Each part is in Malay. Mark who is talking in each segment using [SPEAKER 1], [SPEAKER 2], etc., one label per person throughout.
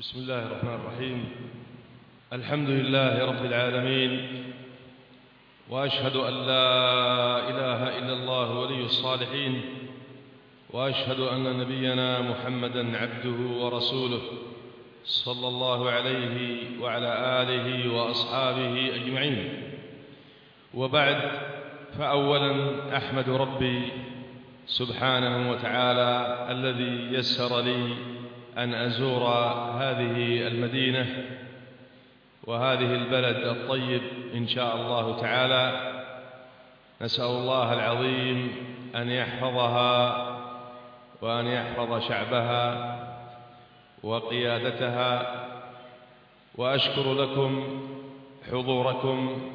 [SPEAKER 1] بسم الله الرحمن الرحيم. الحمد لله رب العالمين وأشهد أن لا إله إلا الله ولي الصالحين وأشهد أن نبينا محمدا عبده ورسوله صلى الله عليه وعلى آله وأصحابه أجمعين. وبعد فاولا أحمد ربي سبحانه وتعالى الذي يسر لي أن أزور هذه المدينة وهذه البلد الطيب إن شاء الله تعالى. نسأل الله العظيم أن يحفظها وأن يحفظ شعبها وقيادتها. وأشكر لكم حضوركم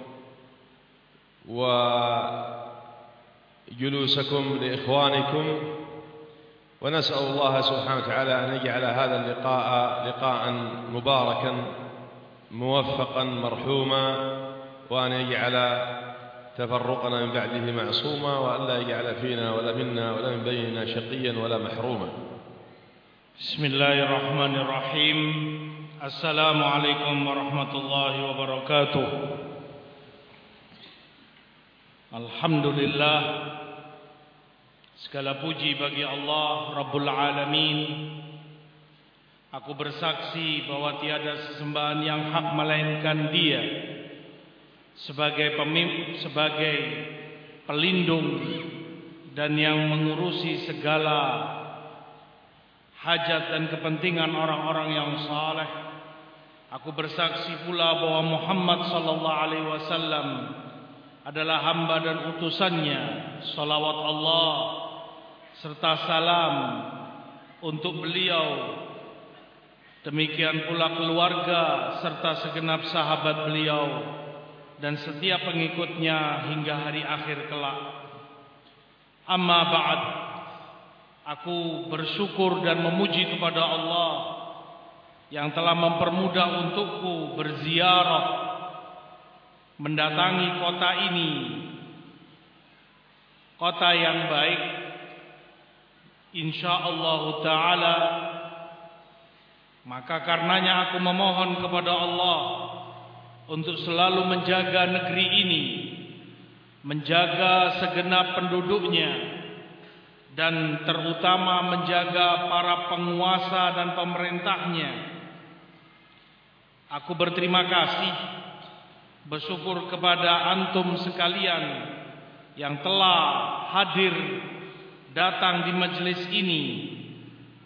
[SPEAKER 1] وجلوسكم لإخوانكم ونسأل الله سبحانه وتعالى أن يجعل هذا اللقاء لقاء مباركا موفقا مرحوما وأن يجعل تفرقنا من بعده معصوما وأن لا يجعل فينا ولا منا ولا من بيننا شقيا ولا محروما.
[SPEAKER 2] بسم الله الرحمن الرحيم. السلام عليكم ورحمة الله وبركاته. الحمد لله Segala puji bagi Allah Rabbul Alamin Aku bersaksi bahwa tiada sesembahan yang hak melainkan dia Sebagai pemimpin, sebagai pelindung Dan yang mengurusi segala hajat dan kepentingan orang-orang yang saleh. Aku bersaksi pula bahwa Muhammad sallallahu alaihi wasallam adalah hamba dan utusannya. Salawat Allah serta salam untuk beliau. Demikian pula keluarga serta segenap sahabat beliau dan setiap pengikutnya hingga hari akhir kelak. Amma ba'd aku bersyukur dan memuji kepada Allah yang telah mempermudah untukku berziarah mendatangi kota ini. Kota yang baik insyaallah taala maka karenanya aku memohon kepada Allah untuk selalu menjaga negeri ini menjaga segenap penduduknya dan terutama menjaga para penguasa dan pemerintahnya. Aku berterima kasih bersyukur kepada antum sekalian yang telah hadir datang di majlis ini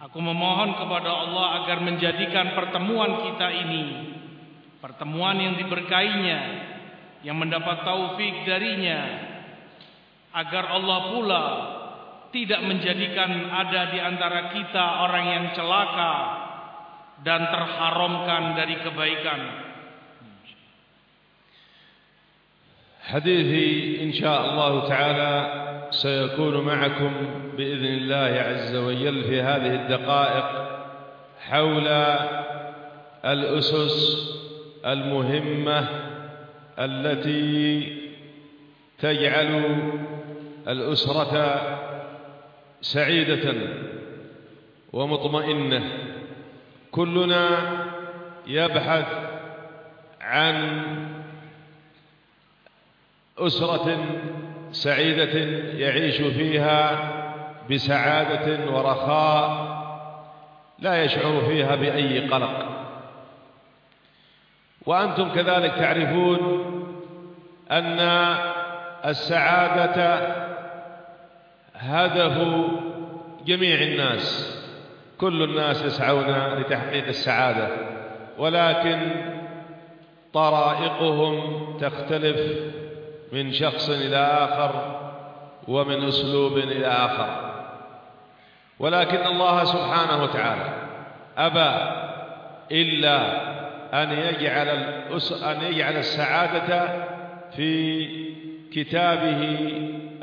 [SPEAKER 2] Aku memohon kepada Allah agar menjadikan pertemuan kita ini Pertemuan yang diberkainya Yang mendapat taufik darinya Agar Allah pula tidak menjadikan ada di antara kita orang yang celaka dan terharamkan dari kebaikan.
[SPEAKER 1] Hadis ini insyaallah taala سيكون معكم بإذن الله عز وجل في هذه الدقائق حول الأسس المهمة التي تجعل الأسرة سعيدة ومطمئنة. كلنا يبحث عن أسرة سعيدة يعيش فيها بسعادة ورخاء لا يشعر فيها بأي قلق. وأنتم كذلك تعرفون أن السعادة هدف جميع الناس. كل الناس يسعون لتحقيق السعادة ولكن طرائقهم تختلف من شخص إلى آخر ومن أسلوب إلى آخر. ولكن الله سبحانه وتعالى أبى إلا أن يجعل أن يجعل السعادة في كتابه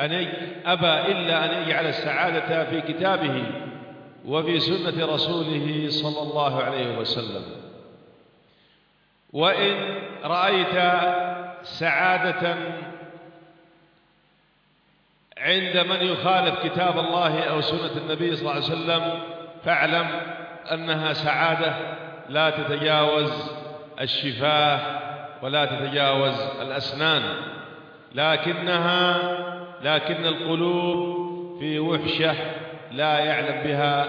[SPEAKER 1] أن أبى إلا أن يجعل السعادة في كتابه وفي سنة رسوله صلى الله عليه وسلم. وإن رأيت سعادة عند من يخالف كتاب الله أو سنة النبي صلى الله عليه وسلم فاعلم أنها سعادة لا تتجاوز الشفاه ولا تتجاوز الأسنان. لكنها لكن القلوب في وحشة لا يعلم بها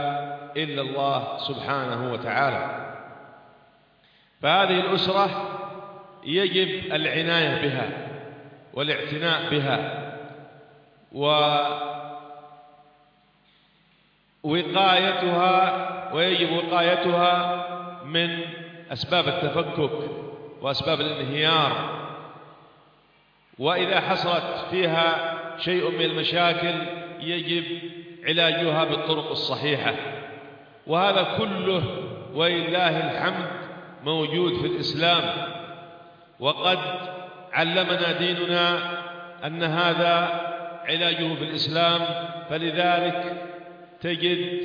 [SPEAKER 1] إلا الله سبحانه وتعالى. فهذه الأسرة يجب العناية بها والاعتناء بها. ووقايتها ويجب وقايتها من أسباب التفكك وأسباب الانهيار. وإذا حصلت فيها شيء من المشاكل يجب علاجها بالطرق الصحيحة. وهذا كله ولله الحمد موجود في الإسلام. وقد علمنا ديننا أن هذا علاجه في الإسلام فلذلك تجد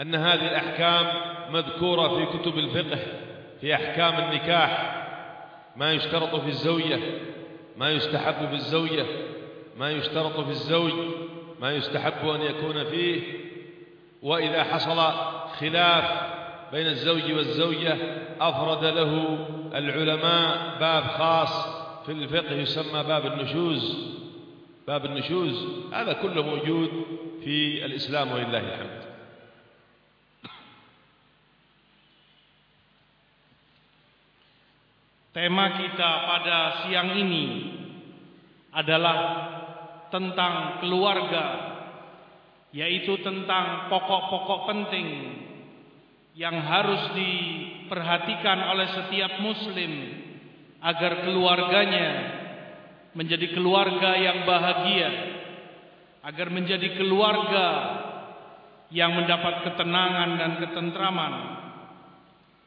[SPEAKER 1] أن هذه الأحكام مذكورة في كتب الفقه في أحكام النكاح ما يشترط في الزوجة ما يستحب في الزوجة ما يشترط في الزوج ما يستحب أن يكون فيه وإذا حصل خلاف بين الزوج والزوجة أفرد له العلماء باب خاص في الفقه يسمى باب النشوز. باب النشوز هذا كله موجود في الإسلام ولله الحمد
[SPEAKER 2] Tema kita pada siang ini adalah tentang keluarga, yaitu tentang pokok-pokok penting yang harus diperhatikan oleh setiap Muslim agar keluarganya menjadi keluarga yang bahagia, agar menjadi keluarga yang mendapat ketenangan dan ketentraman.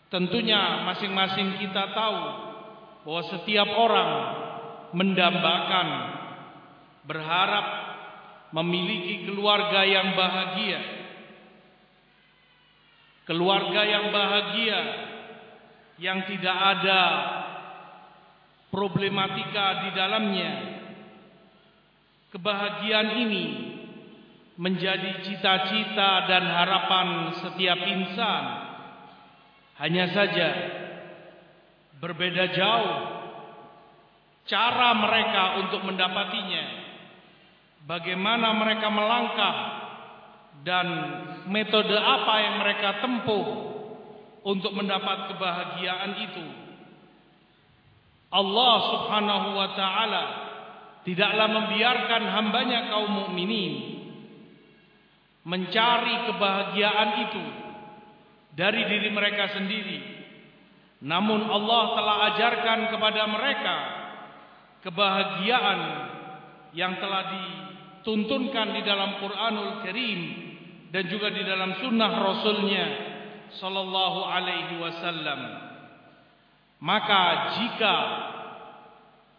[SPEAKER 2] Tentunya masing-masing kita tahu bahwa setiap orang mendambakan berharap memiliki keluarga yang bahagia keluarga yang bahagia yang tidak ada problematika di dalamnya. Kebahagiaan ini menjadi cita-cita dan harapan setiap insan. Hanya saja berbeda jauh cara mereka untuk mendapatinya bagaimana mereka melangkah dan metode apa yang mereka tempuh untuk mendapat kebahagiaan itu Allah Subhanahu wa taala tidaklah membiarkan hambanya kaum mukminin mencari kebahagiaan itu dari diri mereka sendiri namun Allah telah ajarkan kepada mereka kebahagiaan yang telah dituntunkan di dalam Quranul Karim dan juga di dalam sunnah Rasulnya Sallallahu Alaihi Wasallam. Maka jika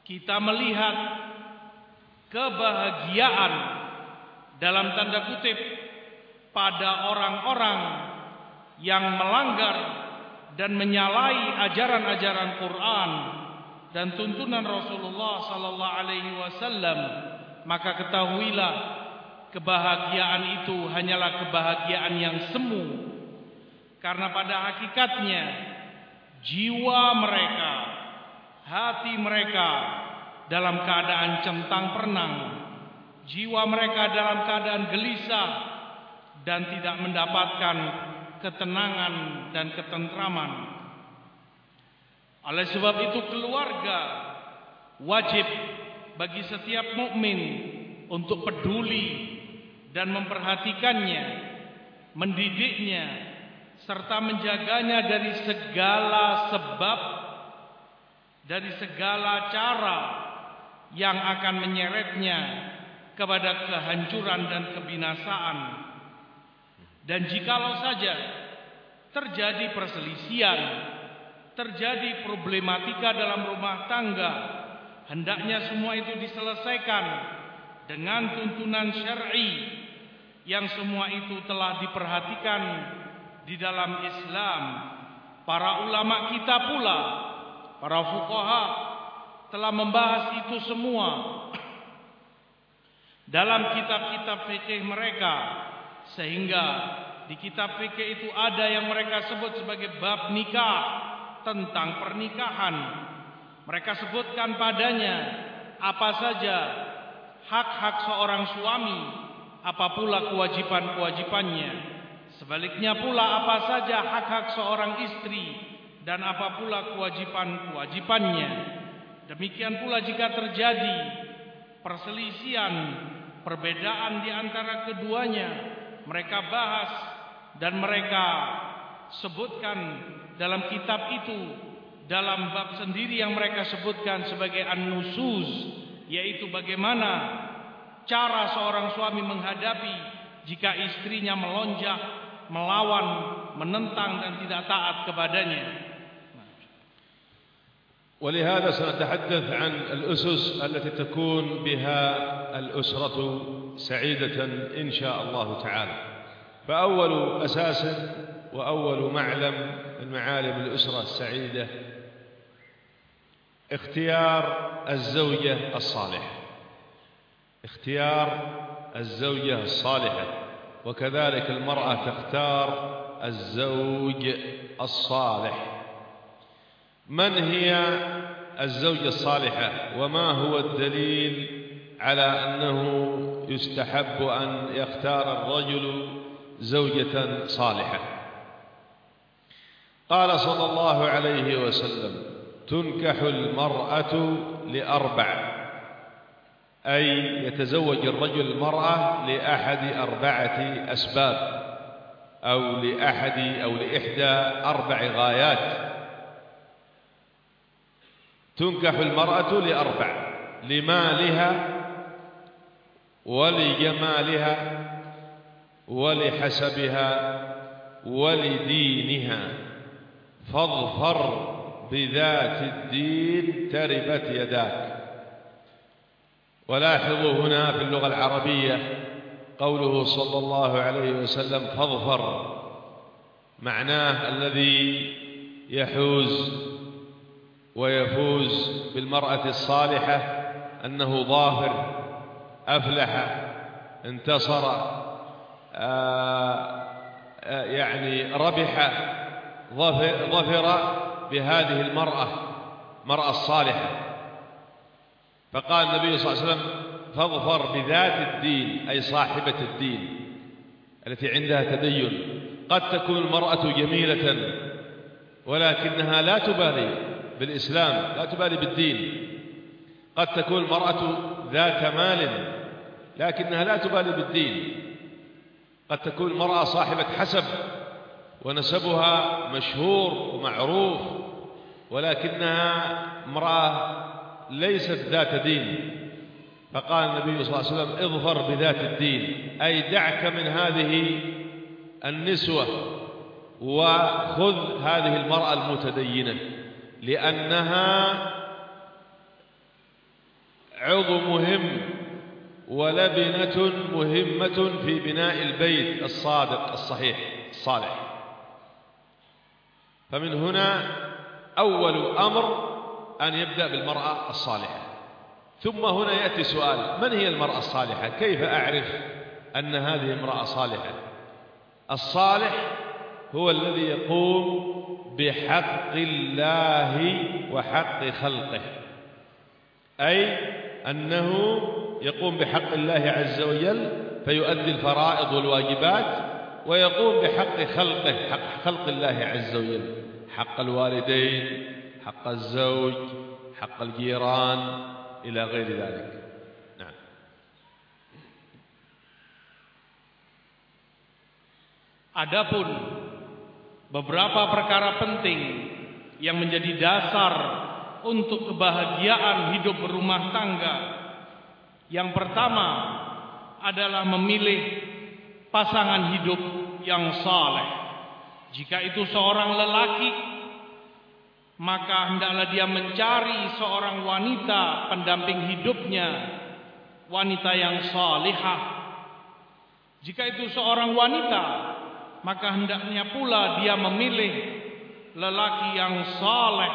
[SPEAKER 2] kita melihat kebahagiaan dalam tanda kutip pada orang-orang yang melanggar dan menyalahi ajaran-ajaran Quran dan tuntunan Rasulullah sallallahu alaihi wasallam maka ketahuilah kebahagiaan itu hanyalah kebahagiaan yang semu. Karena pada hakikatnya jiwa mereka hati mereka dalam keadaan centang perenang jiwa mereka dalam keadaan gelisah dan tidak mendapatkan ketenangan dan ketentraman. Oleh sebab itu keluarga wajib bagi setiap mukmin untuk peduli dan memperhatikannya, mendidiknya serta menjaganya dari segala sebab dari segala cara yang akan menyeretnya kepada kehancuran dan kebinasaan. Dan jikalau saja terjadi perselisihan, terjadi problematika dalam rumah tangga, hendaknya semua itu diselesaikan dengan tuntunan syar'i yang semua itu telah diperhatikan di dalam Islam. Para ulama kita pula, para fuqaha telah membahas itu semua dalam kitab-kitab fikih mereka sehingga di kitab fikih itu ada yang mereka sebut sebagai bab nikah tentang pernikahan. Mereka sebutkan padanya apa saja hak-hak seorang suami, apa pula kewajiban-kewajibannya. Sebaliknya pula apa saja hak-hak seorang istri dan apa pula kewajiban-kewajibannya. Demikian pula jika terjadi perselisihan, perbedaan di antara keduanya, mereka bahas dan mereka sebutkan dalam kitab itu dalam bab sendiri yang mereka sebutkan sebagai an-nusus yaitu bagaimana cara seorang suami menghadapi jika istrinya melonjak, melawan, menentang dan tidak taat kepadanya.
[SPEAKER 1] ولهذا سنتحدث عن الأسس التي تكون بها الأسرة سعيدة إن شاء الله تعالى. فأول أساس وأول معلم من معالم الأسرة السعيدة اختيار الزوجة الصالحة. اختيار الزوجة الصالحة. وكذلك المرأة تختار الزوج الصالح. من هي الزوجة الصالحة؟ وما هو الدليل على أنه يستحب أن يختار الرجل زوجة صالحة؟ قال صلى الله عليه وسلم تنكح المرأة لأربع. أي يتزوج الرجل المرأة لأحد أربعة أسباب أو لأحد أو لإحدى أربع غايات. تنكح المرأة لأربع لمالها ولجمالها ولحسبها ولدينها. فاظفر بذات الدين تربت يداك. ولاحظوا هنا في اللغة العربية قوله صلى الله عليه وسلم فاظفر معناه الذي يحوز ويفوز بالمرأة الصالحة أنه ظافر أفلح انتصر آه، آه، يعني ربح ظفر بهذه المرأة مرأة الصالحة. فقال النبي صلى الله عليه وسلم فاظفر بذات الدين أي صاحبة الدين التي عندها تدين. قد تكون المرأة جميلة ولكنها لا تبالي بالإسلام لا تبالي بالدين. قد تكون المرأة ذات مال لكنها لا تبالي بالدين. قد تكون المرأة صاحبة حسب ونسبها مشهور ومعروف ولكنها امرأة ليست ذات دين. فقال النبي صلى الله عليه وسلم اظفر بذات الدين. أي دعك من هذه النسوة وخذ هذه المرأة المتدينة لأنها عضو مهم ولبنة مهمة في بناء البيت الصادق الصحيح الصالح. فمن هنا أول أمر أن يبدأ بالمرأة الصالحة. ثم هنا يأتي سؤال من هي المرأة الصالحة؟ كيف أعرف أن هذه امرأة صالحة؟ الصالح هو الذي يقوم بحق الله وحق خلقه. أي أنه يقوم بحق الله عز وجل فيؤدي الفرائض والواجبات ويقوم بحق خلقه حق خلق الله عز وجل. حق الوالدين حق الزوج حق الجيران إلى غير ذلك نعم
[SPEAKER 2] Adapun beberapa perkara penting yang menjadi dasar untuk kebahagiaan hidup berumah tangga Yang pertama adalah memilih pasangan hidup yang saleh. Jika itu seorang lelaki, maka hendaklah dia mencari seorang wanita pendamping hidupnya, wanita yang salihah. Jika itu seorang wanita, maka hendaknya pula dia memilih lelaki yang saleh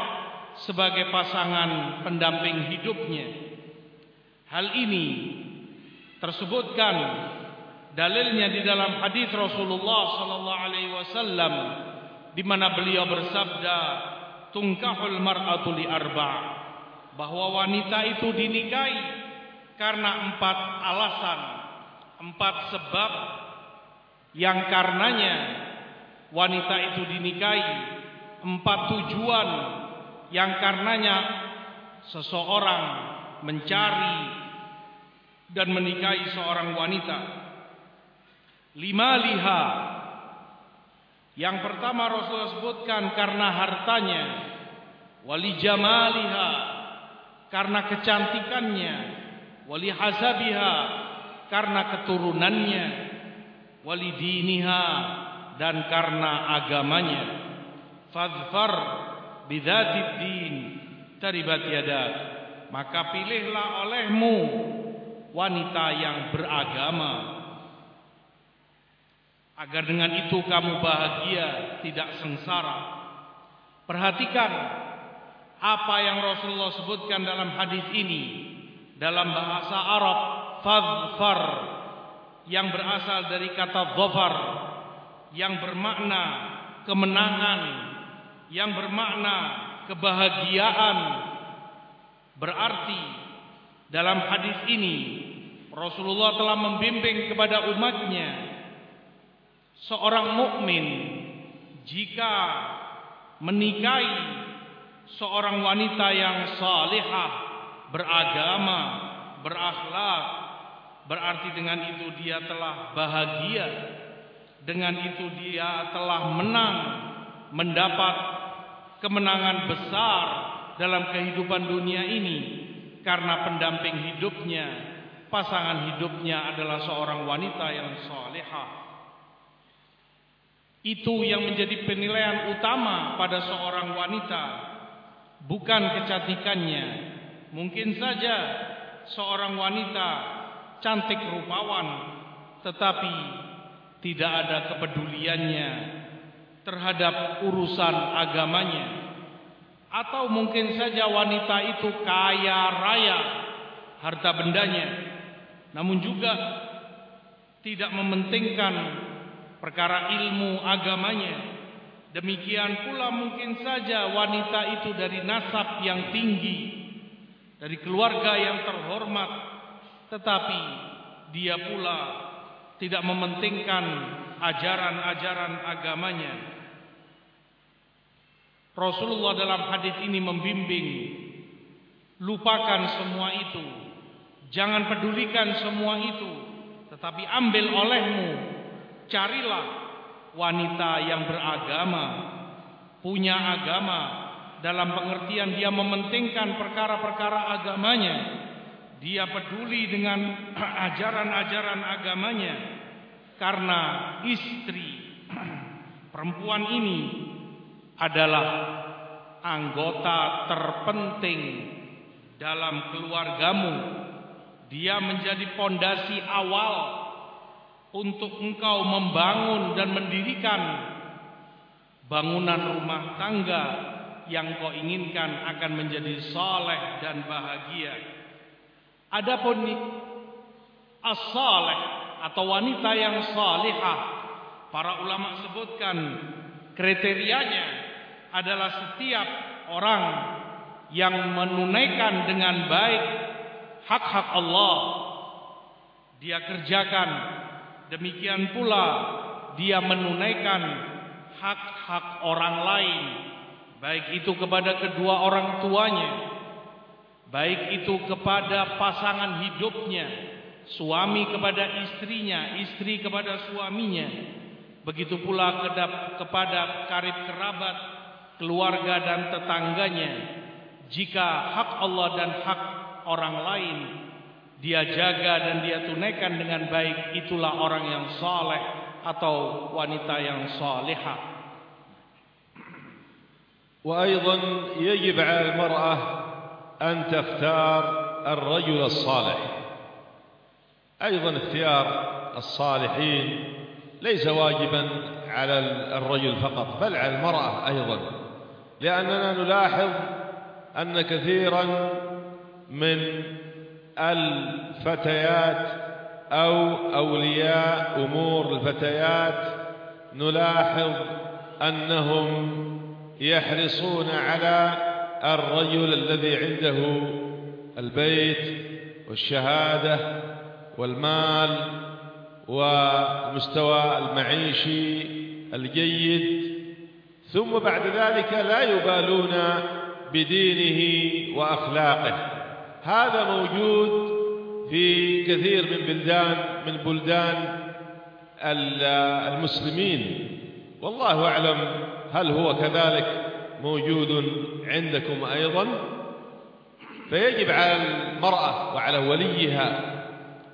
[SPEAKER 2] sebagai pasangan pendamping hidupnya. Hal ini tersebutkan Dalilnya di dalam hadis Rasulullah sallallahu alaihi wasallam di mana beliau bersabda, "Tungkahul mar'atu li arba'." Bahwa wanita itu dinikahi karena empat alasan, empat sebab yang karenanya wanita itu dinikahi, empat tujuan yang karenanya seseorang mencari dan menikahi seorang wanita. Lima liha. Yang pertama Rasulullah sebutkan karena hartanya. Wali jamaliha. Karena kecantikannya. Wali hasabiha. Karena keturunannya. Wali diniha. Dan karena agamanya. Fadfar bidhatid din. Taribat yadat. Maka pilihlah olehmu wanita yang beragama agar dengan itu kamu bahagia tidak sengsara. Perhatikan apa yang Rasulullah sebutkan dalam hadis ini. Dalam bahasa Arab fadfar yang berasal dari kata dhafar yang bermakna kemenangan yang bermakna kebahagiaan. Berarti dalam hadis ini Rasulullah telah membimbing kepada umatnya seorang mukmin jika menikahi seorang wanita yang salihah, beragama, berakhlak, berarti dengan itu dia telah bahagia. Dengan itu dia telah menang, mendapat kemenangan besar dalam kehidupan dunia ini karena pendamping hidupnya, pasangan hidupnya adalah seorang wanita yang salihah. Itu yang menjadi penilaian utama pada seorang wanita Bukan kecantikannya. Mungkin saja seorang wanita cantik rupawan Tetapi tidak ada kepeduliannya terhadap urusan agamanya. Atau mungkin saja wanita itu kaya raya harta bendanya. Namun juga tidak mementingkan perkara ilmu agamanya. Demikian pula mungkin saja wanita itu dari nasab yang tinggi, dari keluarga yang terhormat, tetapi dia pula tidak mementingkan ajaran-ajaran agamanya. Rasulullah dalam hadis ini membimbing, lupakan semua itu, jangan pedulikan semua itu, tetapi ambil olehmu carilah wanita yang beragama, punya agama dalam pengertian dia mementingkan perkara-perkara agamanya. Dia peduli dengan ajaran-ajaran agamanya karena istri perempuan ini adalah anggota terpenting dalam keluargamu. Dia menjadi pondasi awal untuk engkau membangun dan mendirikan bangunan rumah tangga yang kau inginkan akan menjadi saleh dan bahagia. Adapun as-saleh atau wanita yang salihah, para ulama sebutkan kriterianya adalah setiap orang yang menunaikan dengan baik hak-hak Allah dia kerjakan Demikian pula dia menunaikan hak-hak orang lain baik itu kepada kedua orang tuanya baik itu kepada pasangan hidupnya suami kepada istrinya istri kepada suaminya. Begitu pula kepada karib kerabat keluarga dan tetangganya. Jika hak Allah dan hak orang lain dia jaga dan dia tunaikan dengan baik itulah orang yang saleh atau wanita yang salihah.
[SPEAKER 1] وأيضا يجب على المرأة أن تختار الرجل الصالح أيضا اختيار الصالحين ليس واجبا على الرجل فقط بل على المرأة أيضا لأننا نلاحظ أن كثيرا من الفتيات أو أولياء أمور الفتيات نلاحظ أنهم يحرصون على الرجل الذي عنده البيت والشهادة والمال والمستوى المعيشي الجيد ثم بعد ذلك لا يبالون بدينه وأخلاقه. هذا موجود في كثير من بلدان من بلدان المسلمين. والله أعلم هل هو كذلك موجود عندكم أيضا. فيجب على المرأة وعلى وليها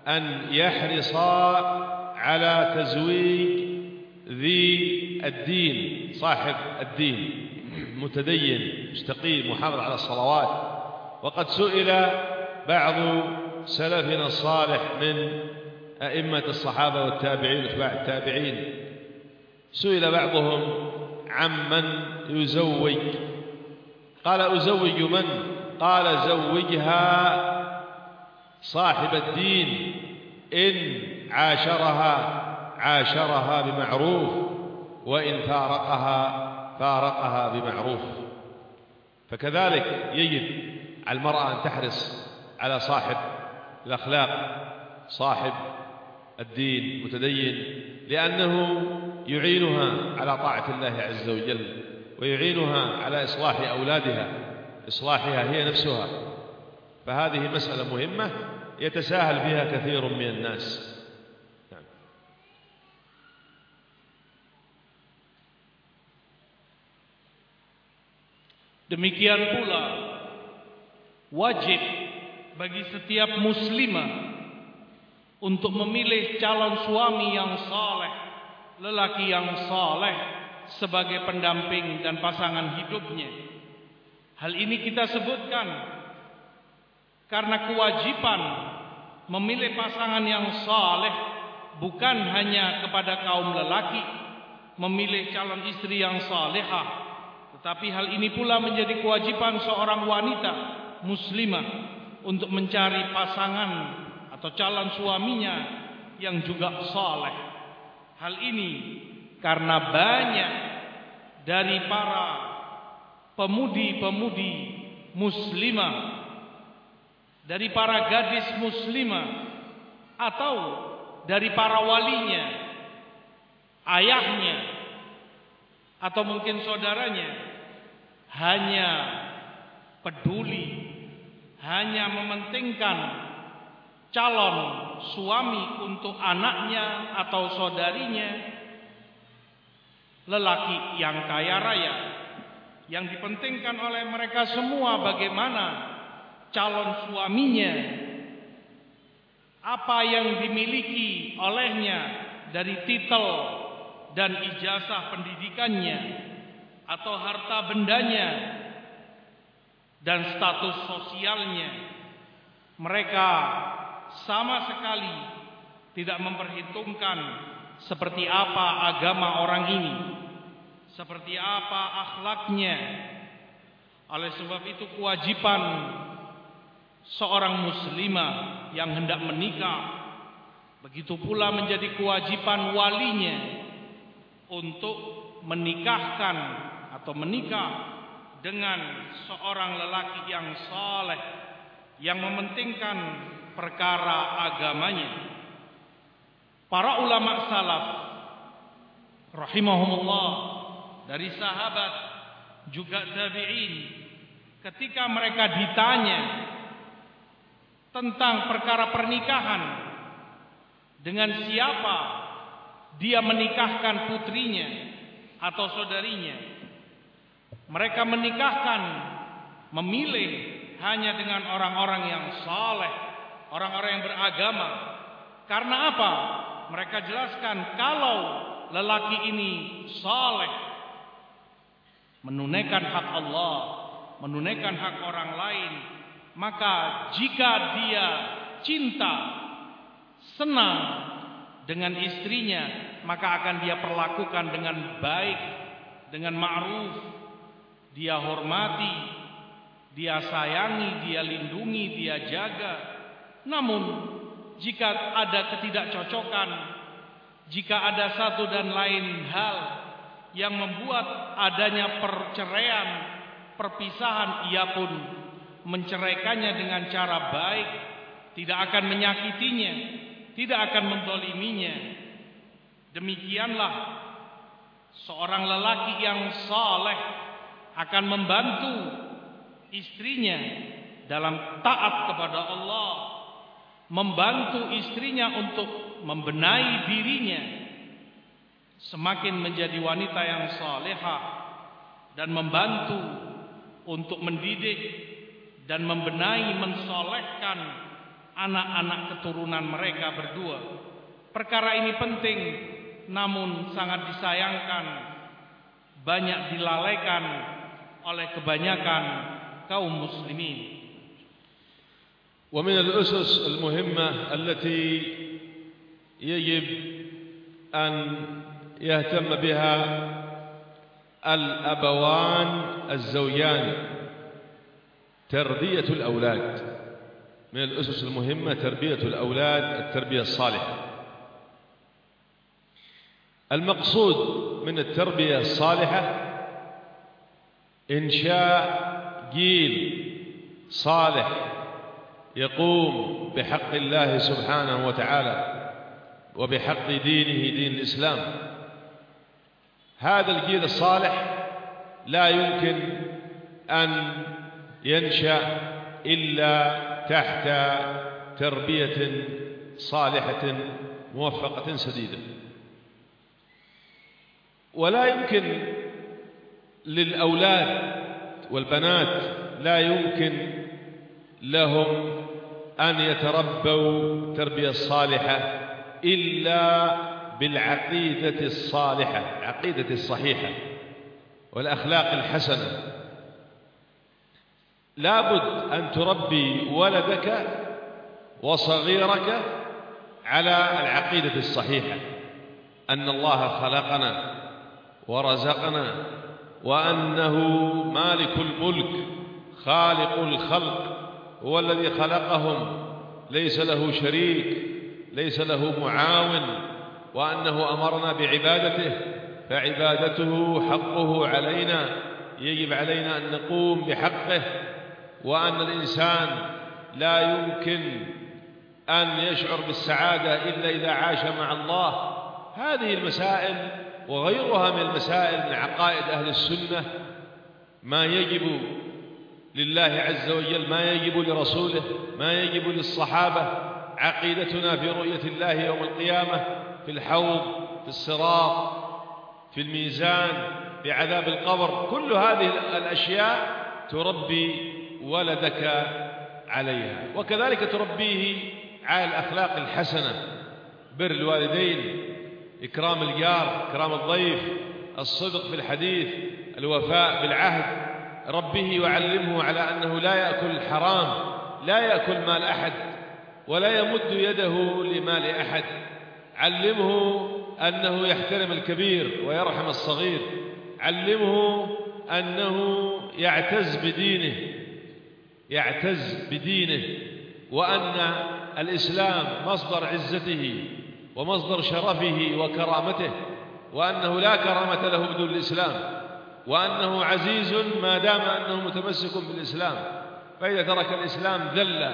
[SPEAKER 1] أن يحرصا على تزويج ذي الدين صاحب الدين متدين مستقيم محافظ على الصلوات. وقد سئل بعض سلفنا الصالح من أئمة الصحابة والتابعين واتباع التابعين. سئل بعضهم عمن يزوج. قال أزوج من؟ قال زوجها صاحب الدين. إن عاشرها عاشرها بمعروف وإن فارقها فارقها بمعروف. فكذلك يجب على المرأة أن تحرص على صاحب الأخلاق صاحب الدين متدين لأنه يعينها على طاعة الله عز وجل ويعينها على إصلاح أولادها إصلاحها هي نفسها. فهذه مسألة مهمة يتساهل فيها كثير من الناس. نعم.
[SPEAKER 2] Demikian pula wajib bagi setiap muslimah untuk memilih calon suami yang saleh, lelaki yang saleh sebagai pendamping dan pasangan hidupnya. Hal ini kita sebutkan karena kewajiban memilih pasangan yang saleh bukan hanya kepada kaum lelaki memilih calon istri yang salehah, tetapi hal ini pula menjadi kewajiban seorang wanita muslimah untuk mencari pasangan atau calon suaminya yang juga saleh. Hal ini karena banyak dari para pemudi-pemudi muslimah dari para gadis muslimah atau dari para walinya ayahnya atau mungkin saudaranya hanya peduli hanya mementingkan calon suami untuk anaknya atau saudarinya lelaki yang kaya raya. Yang dipentingkan oleh mereka semua bagaimana calon suaminya apa yang dimiliki olehnya dari titel dan ijazah pendidikannya atau harta bendanya dan status sosialnya. Mereka sama sekali tidak memperhitungkan seperti apa agama orang ini seperti apa akhlaknya. Oleh sebab itu kewajiban seorang muslimah yang hendak menikah begitu pula menjadi kewajiban walinya untuk menikahkan atau menikah dengan seorang lelaki yang saleh yang mementingkan perkara agamanya. Para ulama salaf rahimahumullah dari sahabat juga tabi'in ketika mereka ditanya tentang perkara pernikahan dengan siapa dia menikahkan putrinya atau saudarinya mereka menikahkan memilih hanya dengan orang-orang yang saleh, orang-orang yang beragama. Karena apa? Mereka jelaskan kalau lelaki ini saleh menunaikan hak Allah, menunaikan hak orang lain, maka jika dia cinta, senang dengan istrinya, maka akan dia perlakukan dengan baik, dengan ma'ruf, dia hormati, dia sayangi, dia lindungi, dia jaga. Namun jika ada ketidakcocokan, jika ada satu dan lain hal yang membuat adanya perceraian, perpisahan, ia pun menceraikannya dengan cara baik, tidak akan menyakitinya, tidak akan mendoliminya. Demikianlah seorang lelaki yang saleh akan membantu istrinya dalam taat kepada Allah, membantu istrinya untuk membenahi dirinya, semakin menjadi wanita yang salehah dan membantu untuk mendidik dan membenahi mensolehkan anak-anak keturunan mereka berdua. Perkara ini penting namun sangat disayangkan banyak dilalaikan oleh kebanyakan kaum muslimin.
[SPEAKER 1] ومن الأسس المهمة التي يجب أن يهتم بها الأبوان الزوجان تربية الأولاد من الأسس المهمة تربية الأولاد التربية الصالحة المقصود من التربية الصالحة إنشاء جيل صالح يقوم بحق الله سبحانه وتعالى وبحق دينه دين الإسلام. هذا الجيل الصالح لا يمكن أن ينشأ إلا تحت تربية صالحة موفقة سديدة. ولا يمكن للأولاد والبنات لا يمكن لهم أن يتربوا تربية صالحة إلا بالعقيدة الصالحة العقيدة الصحيحة والأخلاق الحسنة. لابد أن تربي ولدك وصغيرك على العقيدة الصحيحة أن الله خلقنا ورزقنا وأنه مالك الملك خالق الخلق هو الذي خلقهم. ليس له شريك ليس له معاون. وأنه أمرنا بعبادته فعبادته حقه علينا. يجب علينا أن نقوم بحقه. وأن الإنسان لا يمكن أن يشعر بالسعادة إلا إذا عاش مع الله. هذه المسائل وغيرها من المسائل من عقائد أهل السنة ما يجب لله عز وجل ما يجب لرسوله ما يجب للصحابة عقيدتنا في رؤية الله يوم القيامة في الحوض في الصراط في الميزان في عذاب القبر. كل هذه الأشياء تربي ولدك عليها. وكذلك تربيه على الأخلاق الحسنة بر الوالدين إكرام الجار إكرام الضيف الصدق في الحديث الوفاء بالعهد ربه وعلمه على أنه لا يأكل الحرام لا يأكل مال أحد ولا يمد يده لمال أحد. علمه أنه يحترم الكبير ويرحم الصغير. علمه أنه يعتز بدينه يعتز بدينه وأن الإسلام مصدر عزته. ومصدر شرفه وكرامته وأنه لا كرامة له بدون الإسلام وأنه عزيز ما دام أنه متمسك بالإسلام. فإذا ترك الإسلام ذل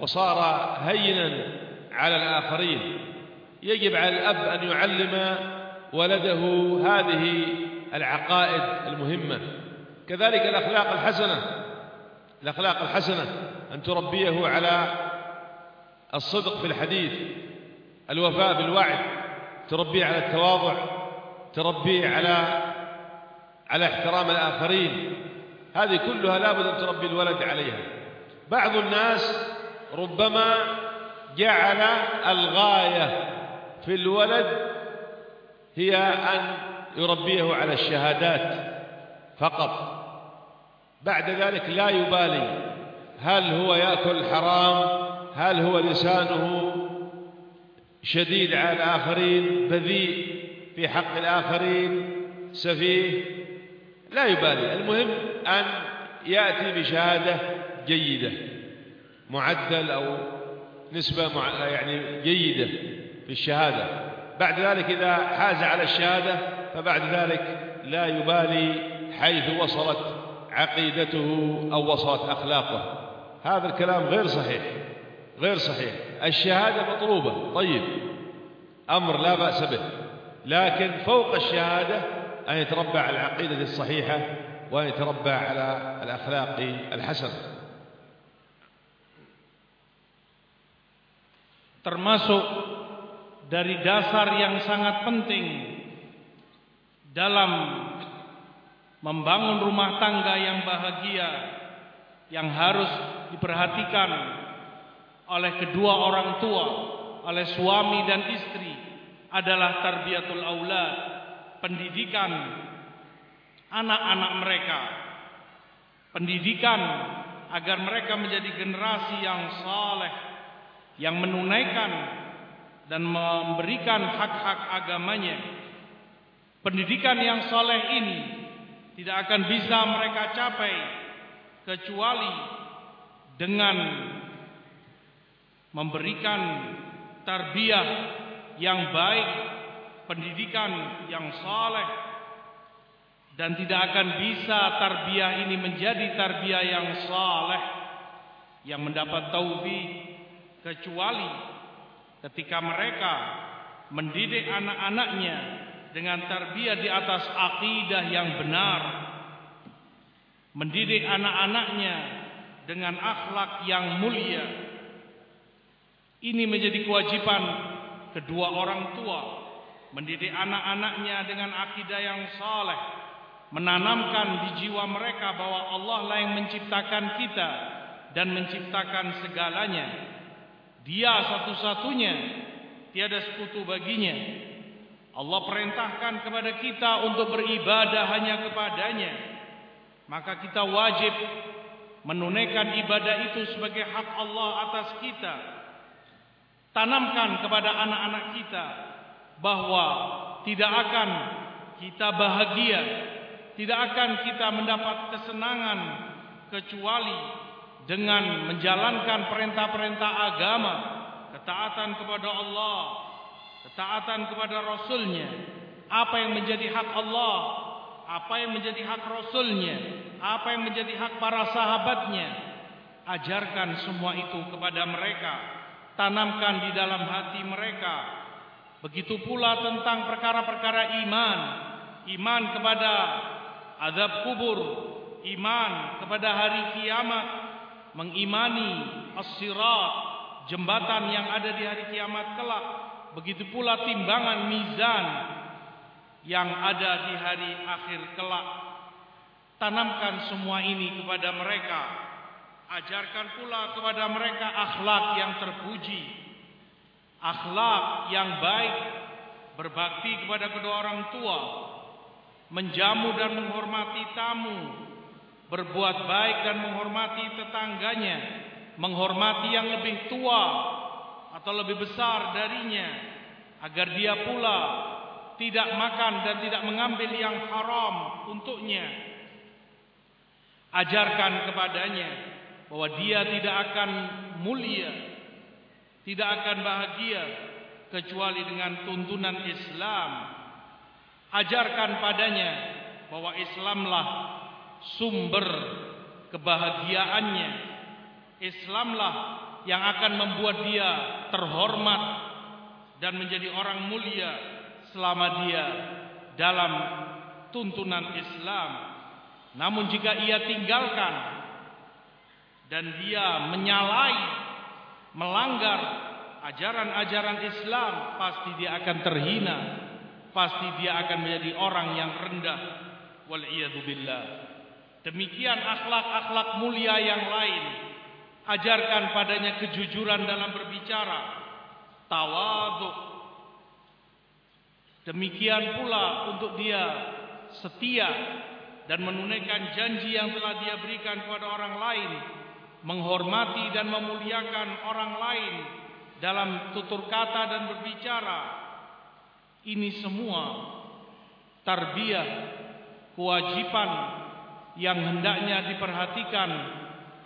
[SPEAKER 1] وصار هينا على الآخرين. يجب على الأب أن يعلم ولده هذه العقائد المهمة. كذلك الأخلاق الحسنة الأخلاق الحسنة أن تربيه على الصدق في الحديث. الوفاء بالوعد تربيه على التواضع تربيه على على احترام الآخرين هذه كلها لابد أن تربي الولد عليها. بعض الناس ربما جعل الغاية في الولد هي أن يربيه على الشهادات فقط. بعد ذلك لا يبالي هل هو يأكل الحرام هل هو لسانه شديد على الآخرين بذيء في حق الآخرين سفيه لا يبالي. المهم أن يأتي بشهادة جيدة معدل أو نسبة يعني جيدة في الشهادة. بعد ذلك إذا حاز على الشهادة فبعد ذلك لا يبالي حيث وصلت عقيدته أو وصلت أخلاقه. هذا الكلام غير صحيح غير صحيح. الشهادة مطلوبة طيب أمر لا بأس به لكن فوق الشهادة أن يتربى على العقيدة الصحيحة وأن يتربى على الأخلاق الحسنة
[SPEAKER 2] termasuk dari dasar yang sangat penting dalam membangun rumah tangga yang bahagia yang harus diperhatikan oleh kedua orang tua, oleh suami dan istri adalah tarbiyatul aulad, pendidikan anak-anak mereka. Pendidikan agar mereka menjadi generasi yang saleh, yang menunaikan dan memberikan hak-hak agamanya. Pendidikan yang saleh ini tidak akan bisa mereka capai kecuali dengan memberikan tarbiyah yang baik, pendidikan yang saleh dan tidak akan bisa tarbiyah ini menjadi tarbiyah yang saleh yang mendapat taufik kecuali ketika mereka mendidik anak-anaknya dengan tarbiyah di atas akidah yang benar mendidik anak-anaknya dengan akhlak yang mulia ini menjadi kewajiban kedua orang tua mendidik anak-anaknya dengan akidah yang saleh menanamkan di jiwa mereka bahwa Allah lah yang menciptakan kita dan menciptakan segalanya. Dia satu-satunya tiada sekutu baginya. Allah perintahkan kepada kita untuk beribadah hanya kepadanya. Maka kita wajib menunaikan ibadah itu sebagai hak Allah atas kita tanamkan kepada anak-anak kita bahwa tidak akan kita bahagia tidak akan kita mendapat kesenangan kecuali dengan menjalankan perintah-perintah agama ketaatan kepada Allah ketaatan kepada Rasulnya. Apa yang menjadi hak Allah apa yang menjadi hak Rasulnya apa yang menjadi hak para sahabatnya ajarkan semua itu kepada mereka tanamkan di dalam hati mereka. Begitu pula tentang perkara-perkara iman, iman kepada azab kubur, iman kepada hari kiamat, mengimani as-sirat, jembatan yang ada di hari kiamat kelak. Begitu pula timbangan mizan yang ada di hari akhir kelak. Tanamkan semua ini kepada mereka. Ajarkan pula kepada mereka akhlak yang terpuji. Akhlak yang baik. Berbakti kepada kedua orang tua. Menjamu dan menghormati tamu. Berbuat baik dan menghormati tetangganya. Menghormati yang lebih tua. Atau lebih besar darinya. Agar dia pula tidak makan dan tidak mengambil yang haram untuknya. Ajarkan kepadanya bahwa dia tidak akan mulia, tidak akan bahagia kecuali dengan tuntunan Islam. Ajarkan padanya bahwa Islamlah sumber kebahagiaannya. Islamlah yang akan membuat dia terhormat dan menjadi orang mulia selama dia dalam tuntunan Islam. Namun jika ia tinggalkan dan dia menyalai melanggar ajaran-ajaran Islam. Pasti dia akan terhina. Pasti dia akan menjadi orang yang rendah. Wal billah. Demikian akhlak-akhlak mulia yang lain. Ajarkan padanya kejujuran dalam berbicara. Tawadhu demikian pula untuk dia setia dan menunaikan janji yang telah dia berikan kepada orang lain menghormati dan memuliakan orang lain dalam tutur kata dan berbicara. Ini semua tarbiyah kewajiban yang hendaknya diperhatikan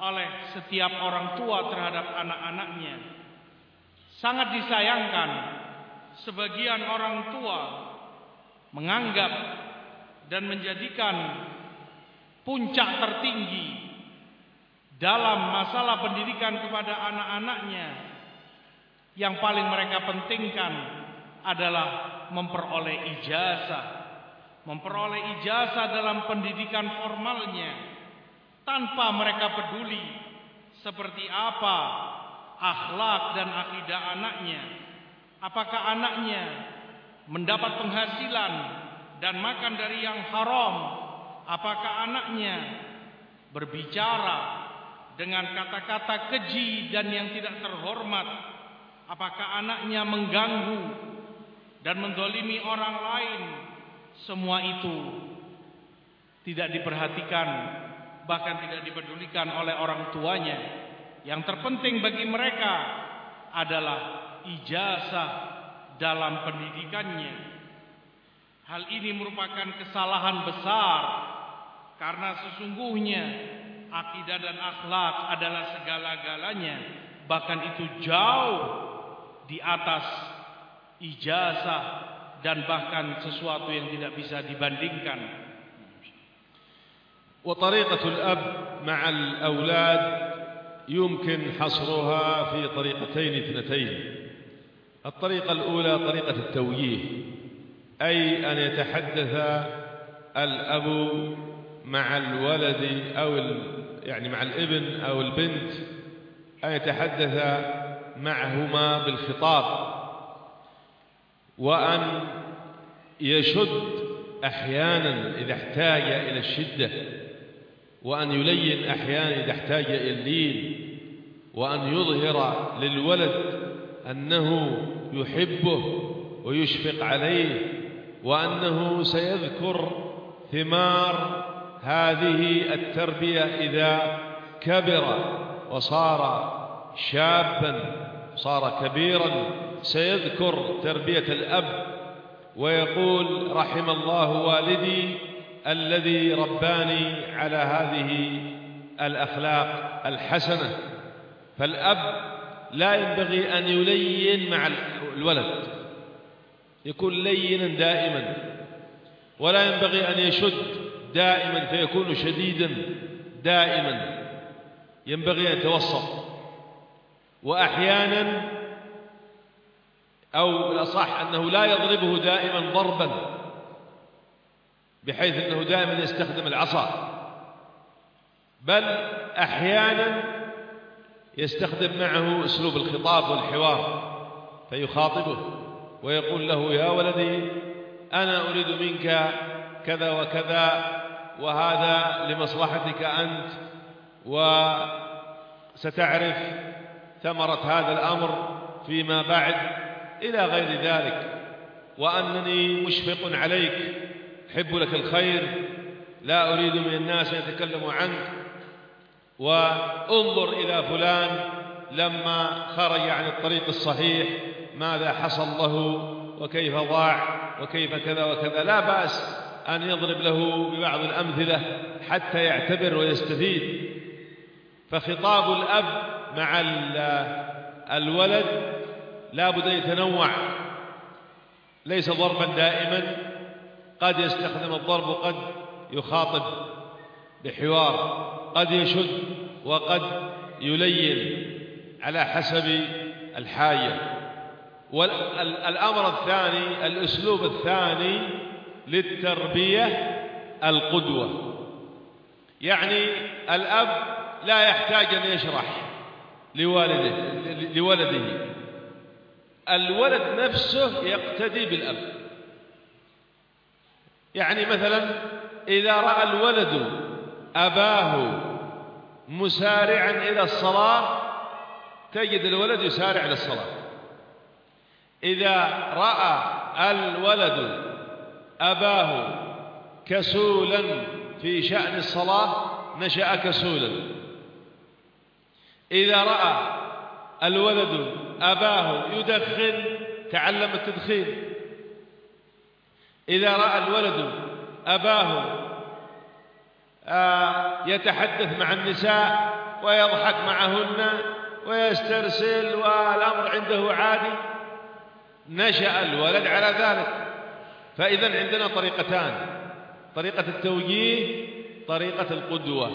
[SPEAKER 2] oleh setiap orang tua terhadap anak-anaknya. Sangat disayangkan sebagian orang tua menganggap dan menjadikan puncak tertinggi dalam masalah pendidikan kepada anak-anaknya yang paling mereka pentingkan adalah memperoleh ijazah. Memperoleh ijazah dalam pendidikan formalnya tanpa mereka peduli seperti apa akhlak dan akidah anaknya. Apakah anaknya mendapat penghasilan dan makan dari yang haram? Apakah anaknya berbicara dengan kata-kata keji dan yang tidak terhormat. Apakah anaknya mengganggu dan mendolimi orang lain? Semua itu tidak diperhatikan bahkan tidak dipedulikan oleh orang tuanya. Yang terpenting bagi mereka adalah ijazah dalam pendidikannya. Hal ini merupakan kesalahan besar karena sesungguhnya akidah dan akhlak adalah segala-galanya bahkan itu jauh di atas ijazah dan bahkan sesuatu yang tidak bisa dibandingkan
[SPEAKER 1] وطريقة الأب مع الأولاد يمكن حصرها في طريقتين اثنتين الطريقة الأولى طريقة التوجيه أي أن يتحدث الأب مع الولد أو يعني مع الابن أو البنت أن يتحدث معهما بالخطاب وأن يشد أحيانا إذا احتاج إلى الشدة وأن يلين أحيانا إذا احتاج إلى اللين وأن يظهر للولد أنه يحبه ويشفق عليه وأنه سيذكر ثمار هذه التربية إذا كبر وصار شابا صار كبيرا سيذكر تربية الأب ويقول رحم الله والدي الذي رباني على هذه الأخلاق الحسنة. فالأب لا ينبغي أن يلين مع الولد يكون لينا دائما ولا ينبغي أن يشد دائما فيكون شديدا دائما. ينبغي أن يتوسط وأحيانا أو الأصح أنه لا يضربه دائما ضربا بحيث أنه دائما يستخدم العصا. بل أحيانا يستخدم معه أسلوب الخطاب والحوار فيخاطبه ويقول له يا ولدي أنا أريد منك كذا وكذا وهذا لمصلحتك أنت وستعرف ثمرة هذا الأمر فيما بعد إلى غير ذلك. وأنني مشفق عليك أحب لك الخير لا أريد من الناس أن يتكلموا عنك. وانظر إلى فلان لما خرج عن الطريق الصحيح ماذا حصل له وكيف ضاع وكيف كذا وكذا. لا بأس أن يضرب له ببعض الأمثلة حتى يعتبر ويستفيد. فخطاب الأب مع الولد لا بد يتنوع. ليس ضربا دائما قد يستخدم الضرب وقد يخاطب بحوار قد يشد وقد يلين على حسب الحاجة. والأمر الثاني الأسلوب الثاني للتربية القدوة. يعني الأب لا يحتاج أن يشرح لوالده لولده. الولد نفسه يقتدي بالأب. يعني مثلا إذا رأى الولد أباه مسارعا إلى الصلاة تجد الولد يسارع إلى الصلاة. إذا رأى الولد أباه كسولا في شأن الصلاة نشأ كسولا. إذا رأى الولد أباه يدخن تعلم التدخين. إذا رأى الولد أباه آه، يتحدث مع النساء ويضحك معهن ويسترسل والأمر عنده عادي نشأ الولد على ذلك. فإذا عندنا طريقتان طريقة التوجيه طريقة القدوة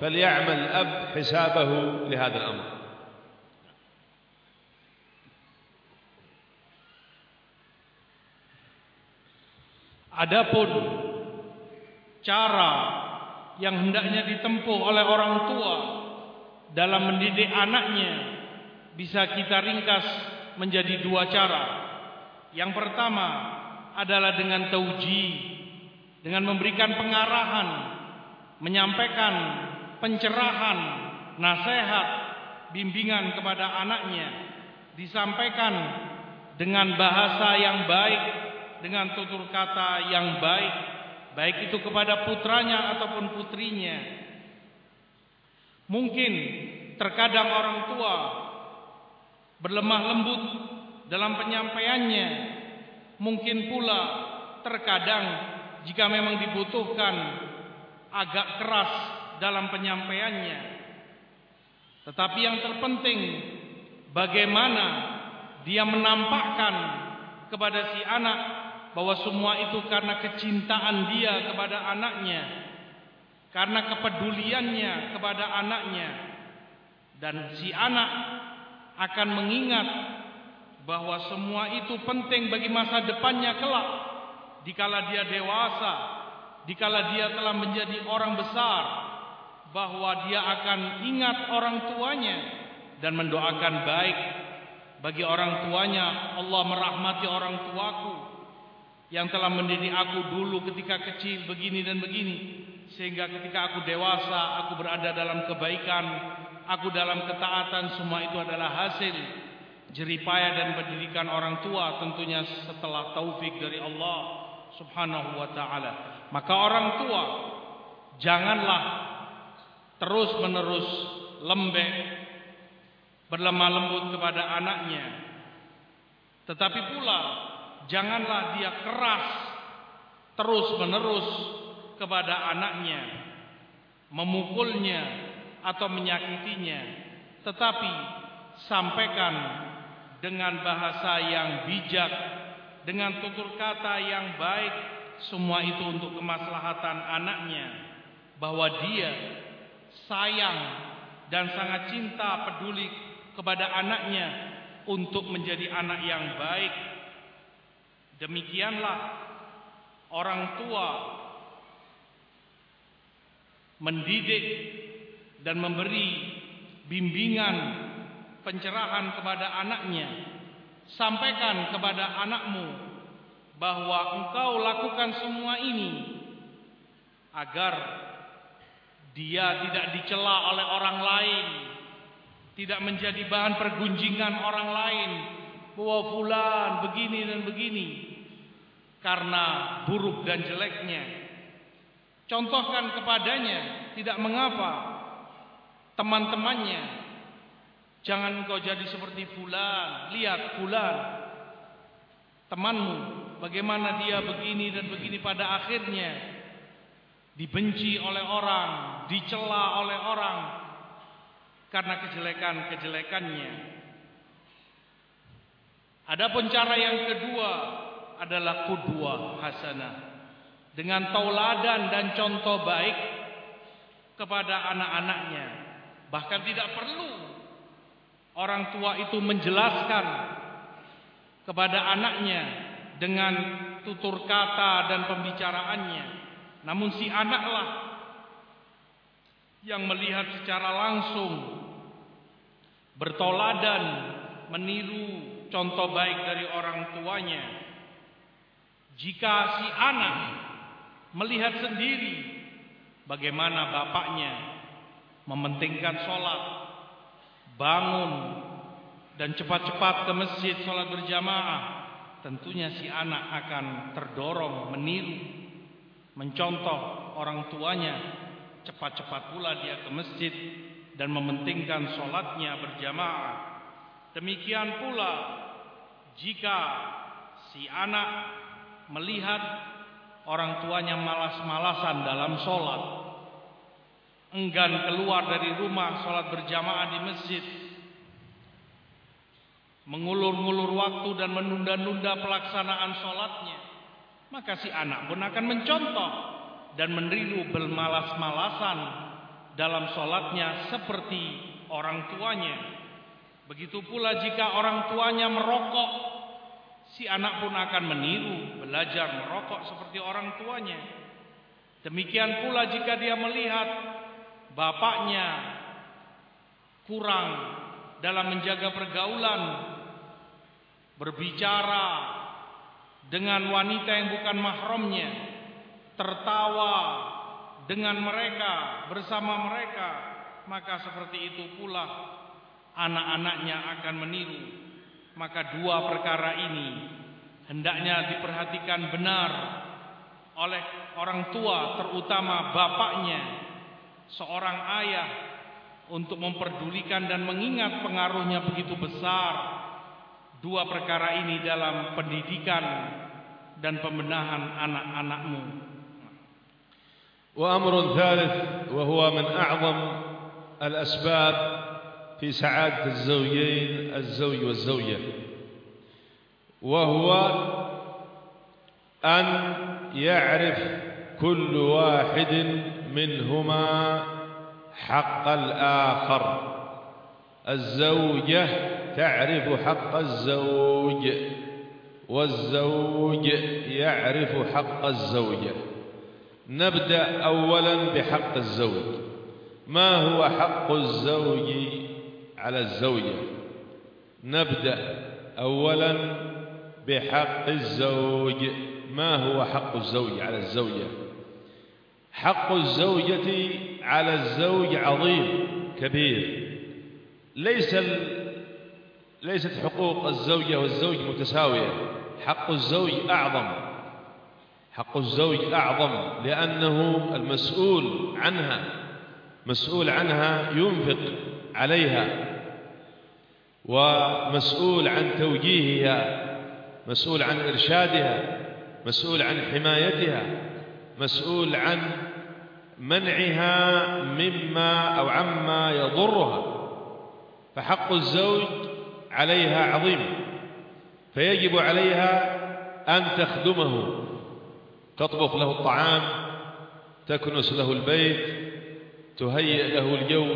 [SPEAKER 1] فليعمل الأب حسابه لهذا الأمر
[SPEAKER 2] Adapun cara yang hendaknya ditempuh oleh orang tua dalam mendidik anaknya bisa kita ringkas menjadi dua cara. Yang pertama adalah dengan tauji, dengan memberikan pengarahan, menyampaikan pencerahan, nasihat, bimbingan kepada anaknya, disampaikan dengan bahasa yang baik, dengan tutur kata yang baik, baik itu kepada putranya ataupun putrinya. Mungkin terkadang orang tua berlemah lembut dalam penyampaiannya. Mungkin pula terkadang jika memang dibutuhkan agak keras dalam penyampaiannya. Tetapi yang terpenting bagaimana dia menampakkan kepada si anak bahwa semua itu karena kecintaan dia kepada anaknya, karena kepeduliannya kepada anaknya, dan si anak akan mengingat bahwa semua itu penting bagi masa depannya kelak. Dikala dia dewasa dikala dia telah menjadi orang besar bahwa dia akan ingat orang tuanya dan mendoakan baik bagi orang tuanya. Allah merahmati orang tuaku yang telah mendidik aku dulu ketika kecil begini dan begini sehingga ketika aku dewasa aku berada dalam kebaikan aku dalam ketaatan semua itu adalah hasil jeripaya dan pendidikan orang tua tentunya setelah taufik dari Allah Subhanahu wa taala. Maka orang tua janganlah terus-menerus lembek berlemah lembut kepada anaknya. Tetapi pula janganlah dia keras terus-menerus kepada anaknya, memukulnya atau menyakitinya. Tetapi sampaikan dengan bahasa yang bijak, dengan tutur kata yang baik, semua itu untuk kemaslahatan anaknya, bahwa dia sayang dan sangat cinta peduli kepada anaknya untuk menjadi anak yang baik. Demikianlah orang tua mendidik dan memberi bimbingan pencerahan kepada anaknya. Sampaikan kepada anakmu bahwa engkau lakukan semua ini agar dia tidak dicela oleh orang lain tidak menjadi bahan pergunjingan orang lain. Bahwa fulan begini dan begini karena buruk dan jeleknya. Contohkan kepadanya tidak mengapa teman-temannya Jangan kau jadi seperti fulan. Lihat fulan. Temanmu. Bagaimana dia begini dan begini pada akhirnya. Dibenci oleh orang. Dicela oleh orang. Karena kejelekan-kejelekannya. Adapun cara yang kedua adalah kudua hasanah. Dengan tauladan dan contoh baik kepada anak-anaknya. Bahkan tidak perlu orang tua itu menjelaskan kepada anaknya dengan tutur kata dan pembicaraannya. Namun si anaklah yang melihat secara langsung bertoladan meniru contoh baik dari orang tuanya. Jika si anak melihat sendiri bagaimana bapaknya mementingkan sholat bangun dan cepat-cepat ke masjid sholat berjamaah, tentunya si anak akan terdorong meniru, mencontoh orang tuanya, cepat-cepat pula dia ke masjid dan mementingkan sholatnya berjamaah. Demikian pula jika si anak melihat orang tuanya malas-malasan dalam sholat, enggan keluar dari rumah sholat berjamaah di masjid mengulur-ngulur waktu dan menunda-nunda pelaksanaan sholatnya, maka si anak pun akan mencontoh dan meniru bermalas-malasan dalam sholatnya seperti orang tuanya. Begitu pula jika orang tuanya merokok, si anak pun akan meniru, belajar merokok seperti orang tuanya. Demikian pula jika dia melihat bapaknya kurang dalam menjaga pergaulan, berbicara dengan wanita yang bukan mahramnya, tertawa dengan mereka, bersama mereka, maka seperti itu pula anak-anaknya akan meniru. Maka dua perkara ini hendaknya diperhatikan benar oleh orang tua, terutama bapaknya, seorang ayah untuk memperdulikan dan mengingat pengaruhnya begitu besar dua perkara ini dalam pendidikan dan pembenahan anak-anakmu.
[SPEAKER 1] وأمر ثالث وهو من أعظم الأسباب في سعادة الزوجين الزوج والزوجة وهو أن يعرف كل واحد منهما حق الآخر. الزوجة تعرف حق الزوج والزوج يعرف حق الزوجة نبدأ أولا بحق الزوج. ما هو حق الزوج على الزوجة؟ نبدأ أولا بحق الزوج. ما هو حق الزوج على الزوجة؟ حق الزوجة على الزوج عظيم كبير. ليس ليست حقوق الزوجة والزوج متساوية. حق الزوج أعظم. حق الزوج أعظم لأنه المسؤول عنها مسؤول عنها ينفق عليها ومسؤول عن توجيهها مسؤول عن إرشادها مسؤول عن حمايتها. مسؤول عن منعها مما أو عما يضرها فحق الزوج عليها عظيم فيجب عليها أن تخدمه تطبخ له الطعام تكنس له البيت تهيئ له الجو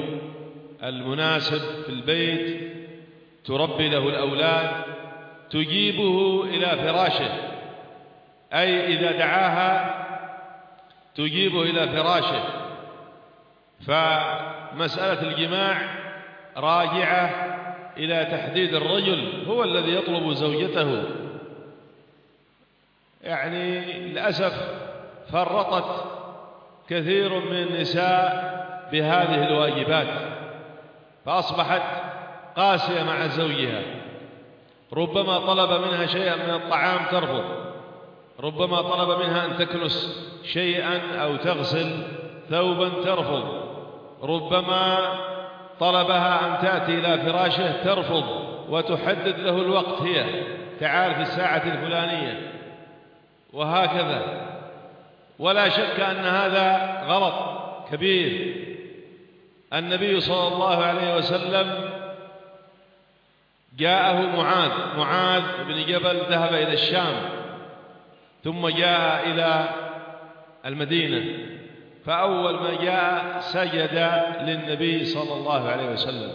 [SPEAKER 1] المناسب في البيت تربي له الأولاد تجيبه إلى فراشه أي إذا دعاها تجيبه إلى فراشه. فمسألة الجماع راجعة إلى تحديد الرجل هو الذي يطلب زوجته. يعني للأسف فرطت كثير من النساء بهذه الواجبات فأصبحت قاسية مع زوجها ربما طلب منها شيئا من الطعام ترفض. ربما طلب منها أن تكنس شيئا أو تغسل ثوبا ترفض. ربما طلبها أن تأتي إلى فراشه ترفض وتحدد له الوقت هي. تعال في الساعة الفلانية. وهكذا. ولا شك أن هذا غلط كبير. النبي صلى الله عليه وسلم جاءه معاذ. معاذ بن جبل ذهب إلى الشام. ثم جاء إلى المدينة. فأول ما جاء سجد للنبي صلى الله عليه وسلم.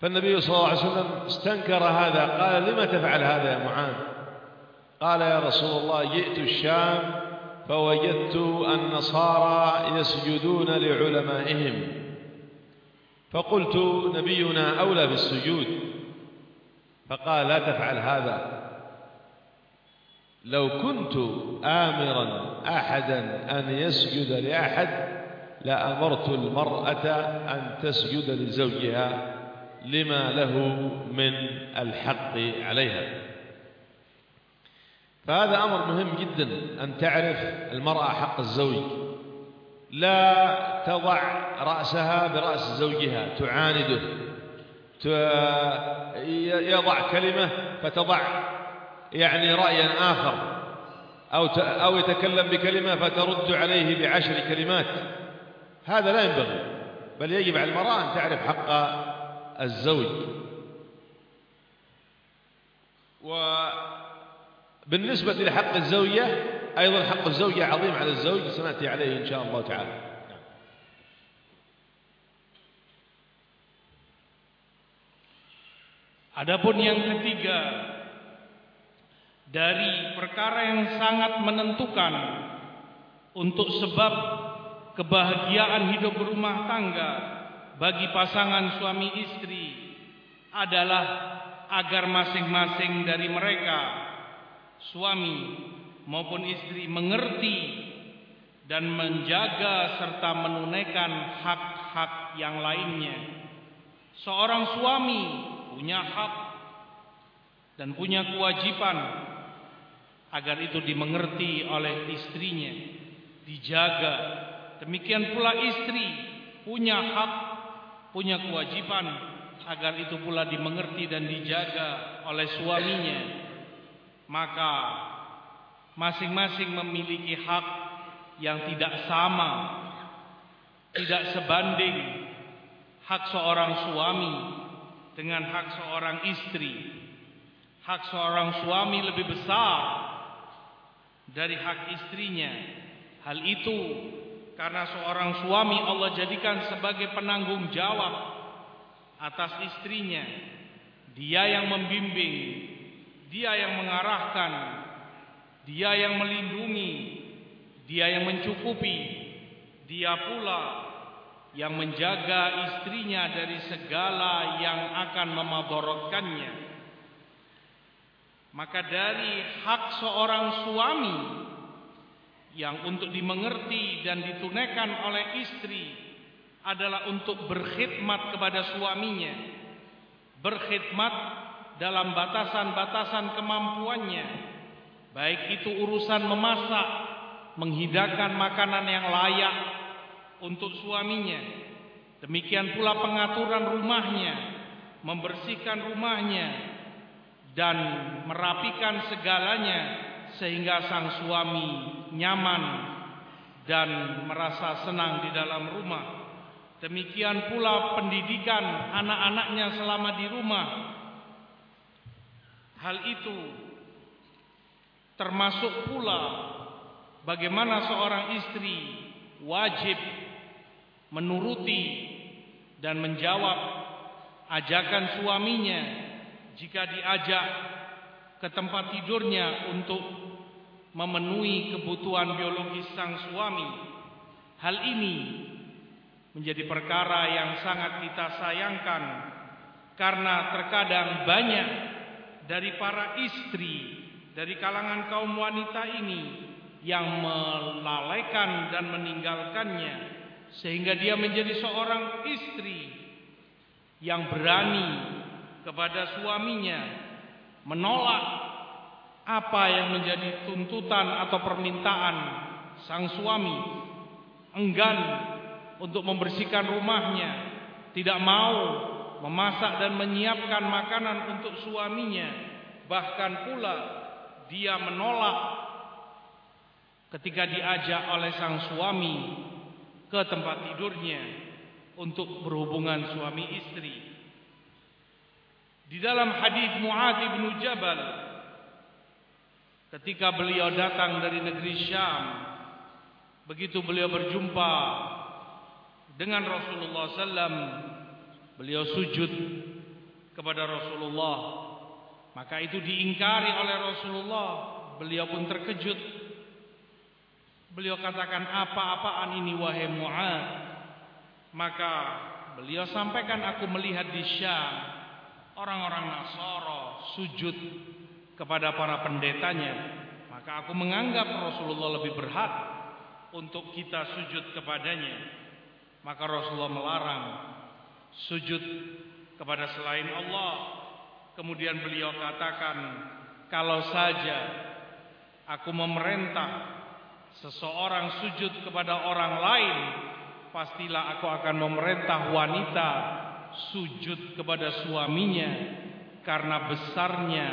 [SPEAKER 1] فالنبي صلى الله عليه وسلم استنكر هذا. قال لما تفعل هذا يا معاذ؟ قال يا رسول الله جئت الشام فوجدت النصارى يسجدون لعلمائهم. فقلت نبينا أولى بالسجود. فقال لا تفعل هذا. لو كنت آمرا أحدا أن يسجد لأحد لأمرت المرأة أن تسجد لزوجها لما له من الحق عليها. فهذا أمر مهم جدا أن تعرف المرأة حق الزوج. لا تضع رأسها برأس زوجها تعانده يضع كلمة فتضع يعني رأيا آخر أو أو يتكلم بكلمة فترد عليه بعشر كلمات. هذا لا ينبغي بل يجب على المرأة أن تعرف حق الزوج. وبالنسبة لحق الزوجة أيضا حق الزوجة عظيم على الزوج سنأتي عليه إن شاء الله تعالى.
[SPEAKER 2] Adapun yang ketiga. Dari perkara yang sangat menentukan untuk sebab kebahagiaan hidup berumah tangga bagi pasangan suami istri adalah agar masing-masing dari mereka suami maupun istri mengerti dan menjaga serta menunaikan hak-hak yang lainnya. Seorang suami punya hak dan punya kewajiban agar itu dimengerti oleh istrinya, dijaga. Demikian pula istri punya hak, punya kewajiban agar itu pula dimengerti dan dijaga oleh suaminya. Maka masing-masing memiliki hak yang tidak sama, tidak sebanding hak seorang suami dengan hak seorang istri. Hak seorang suami lebih besar dari hak istrinya. Hal itu karena seorang suami Allah jadikan sebagai penanggung jawab atas istrinya. Dia yang membimbing, dia yang mengarahkan, dia yang melindungi, dia yang mencukupi, dia pula yang menjaga istrinya dari segala yang akan memadorotkannya. Maka dari hak seorang suami yang untuk dimengerti dan ditunaikan oleh istri adalah untuk berkhidmat kepada suaminya. Berkhidmat dalam batasan-batasan kemampuannya. Baik itu urusan memasak, menghidangkan makanan yang layak, untuk suaminya. Demikian pula pengaturan rumahnya, membersihkan rumahnya dan merapikan segalanya sehingga sang suami nyaman dan merasa senang di dalam rumah. Demikian pula pendidikan anak-anaknya selama di rumah. Hal itu termasuk pula bagaimana seorang istri wajib menuruti dan menjawab ajakan suaminya jika diajak ke tempat tidurnya untuk memenuhi kebutuhan biologis sang suami. Hal ini menjadi perkara yang sangat kita sayangkan karena terkadang banyak dari para istri dari kalangan kaum wanita ini yang melalaikan dan meninggalkannya sehingga dia menjadi seorang istri yang berani kepada suaminya menolak apa yang menjadi tuntutan atau permintaan sang suami enggan untuk membersihkan rumahnya tidak mau memasak dan menyiapkan makanan untuk suaminya bahkan pula dia menolak ketika diajak oleh sang suami ke tempat tidurnya untuk berhubungan suami istri. Di dalam hadis Muadz bin Jabal ketika beliau datang dari negeri Syam begitu beliau berjumpa dengan Rasulullah sallam beliau sujud kepada Rasulullah. Maka itu diingkari oleh Rasulullah. Beliau pun terkejut. Beliau katakan apa-apaan ini wahai Mu'ad Maka beliau sampaikan aku melihat di Syam Orang-orang Nasara sujud kepada para pendetanya Maka aku menganggap Rasulullah lebih berhak Untuk kita sujud kepadanya. Maka Rasulullah melarang Sujud kepada selain Allah. Kemudian beliau katakan Kalau saja Aku memerintah seseorang sujud kepada orang lain pastilah aku akan memerintah wanita sujud kepada suaminya karena besarnya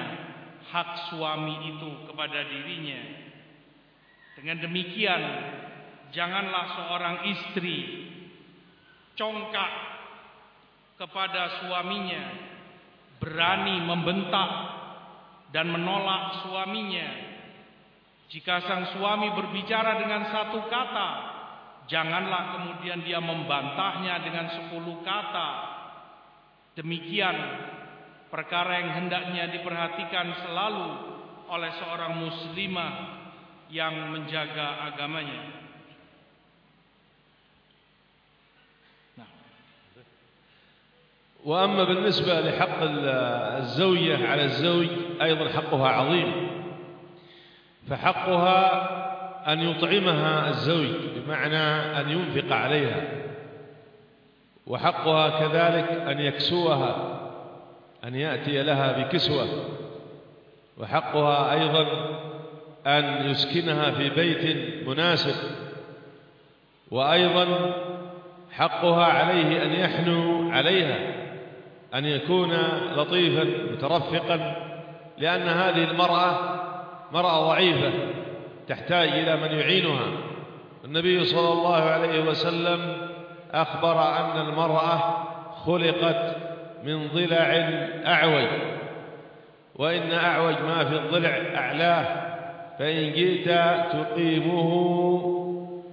[SPEAKER 2] hak suami itu kepada dirinya dengan demikian janganlah seorang istri congkak kepada suaminya berani membentak dan menolak suaminya. Jika sang suami berbicara dengan satu kata, janganlah kemudian dia membantahnya dengan sepuluh kata. Demikian perkara yang hendaknya diperhatikan selalu oleh seorang muslimah yang menjaga agamanya.
[SPEAKER 1] وأما بالنسبة لحق الزوجة على الزوج أيضا حقها عظيم فحقها أن يطعمها الزوج بمعنى أن ينفق عليها وحقها كذلك أن يكسوها أن يأتي لها بكسوة. وحقها أيضا أن يسكنها في بيت مناسب. وأيضا حقها عليه أن يحنو عليها أن يكون لطيفا مترفقا لأن هذه المرأة مرأة ضعيفة تحتاج إلى من يعينها. النبي صلى الله عليه وسلم أخبر أن المرأة خلقت من ضلع أعوج. وإن أعوج ما في الضلع أعلاه فإن جئت تقيمه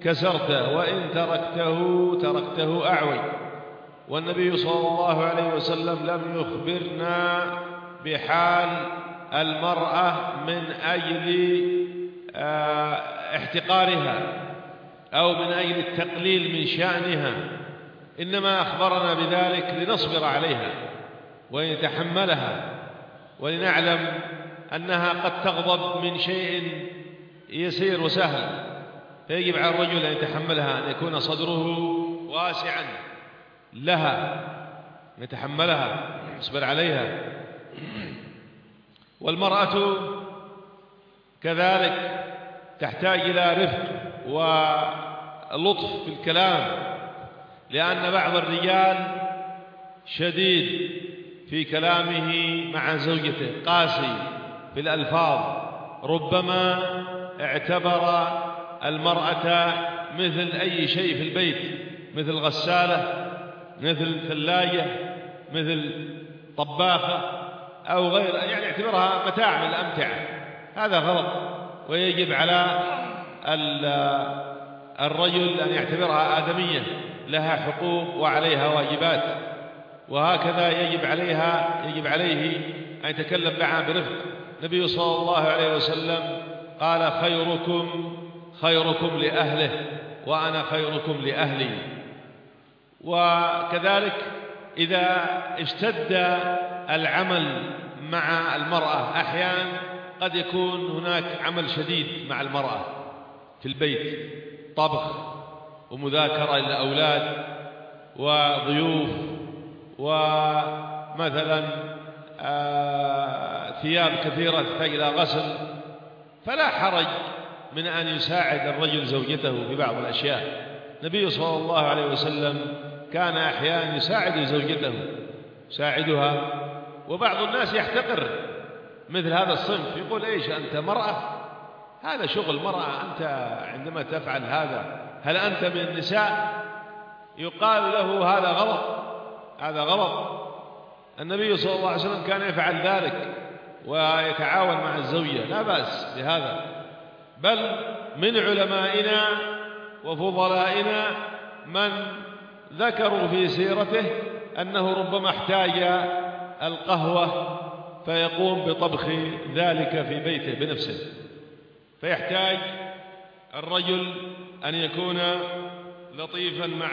[SPEAKER 1] كسرته وإن تركته تركته أعوج. والنبي صلى الله عليه وسلم لم يخبرنا بحال المرأة من أجل آه، احتقارها. أو من أجل التقليل من شأنها إنما أخبرنا بذلك لنصبر عليها ولنتحملها ولنعلم أنها قد تغضب من شيء يسير وسهل. فيجب على الرجل أن يتحملها أن يكون صدره واسعا لها نتحملها نصبر عليها. والمرأة كذلك تحتاج إلى رفق ولطف في الكلام لأن بعض الرجال شديد في كلامه مع زوجته قاسي في الألفاظ ربما اعتبر المرأة مثل أي شيء في البيت مثل غسالة مثل ثلاجة مثل طباخة أو غير يعني اعتبرها متاع من الأمتعة هذا غلط ويجب على الرجل أن يعتبرها آدمية لها حقوق وعليها واجبات وهكذا يجب عليها يجب عليه أن يتكلم معها برفق. النبي صلى الله عليه وسلم قال خيركم خيركم لأهله وأنا خيركم لأهلي. وكذلك إذا اشتد العمل مع المرأة أحيانا قد يكون هناك عمل شديد مع المرأة. في البيت طبخ ومذاكرة للأولاد وضيوف ومثلا آه، ثياب كثيرة تحتاج إلى غسل. فلا حرج من أن يساعد الرجل زوجته في بعض الأشياء. النبي صلى الله عليه وسلم كان أحيانا يساعد زوجته يساعدها وبعض الناس يحتقر مثل هذا الصنف. يقول إيش أنت مرأة؟ هذا شغل مرأة أنت عندما تفعل هذا هل أنت من النساء؟ يقال له هذا غلط هذا غلط. النبي صلى الله عليه وسلم كان يفعل ذلك ويتعاون مع الزوجة لا بأس بهذا. بل من علمائنا وفضلائنا من ذكروا في سيرته أنه ربما احتاج القهوة فيقوم بطبخ ذلك في بيته بنفسه. فيحتاج الرجل أن يكون لطيفا مع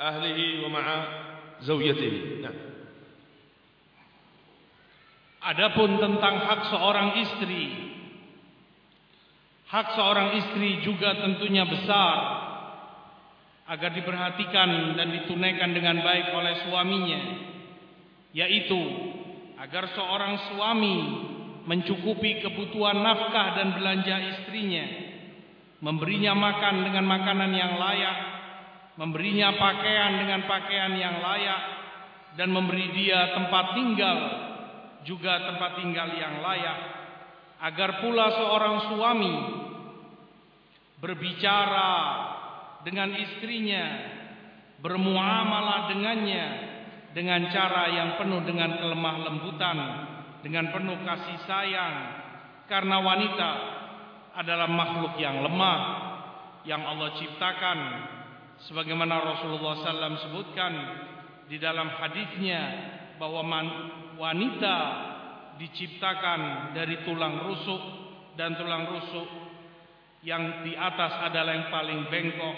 [SPEAKER 1] أهله ومع زوجته نعم
[SPEAKER 2] Adapun tentang hak seorang istri Hak seorang istri juga tentunya besar agar diperhatikan dan ditunaikan dengan baik oleh suaminya yaitu agar seorang suami mencukupi kebutuhan nafkah dan belanja istrinya memberinya makan dengan makanan yang layak memberinya pakaian dengan pakaian yang layak dan memberi dia tempat tinggal juga tempat tinggal yang layak. Agar pula seorang suami berbicara dengan istrinya bermuamalah dengannya dengan cara yang penuh dengan kelemah lembutan dengan penuh kasih sayang. Karena wanita adalah makhluk yang lemah yang Allah ciptakan. Sebagaimana Rasulullah SAW sebutkan di dalam hadisnya bahwa wanita diciptakan dari tulang rusuk dan tulang rusuk yang di atas adalah yang paling bengkok.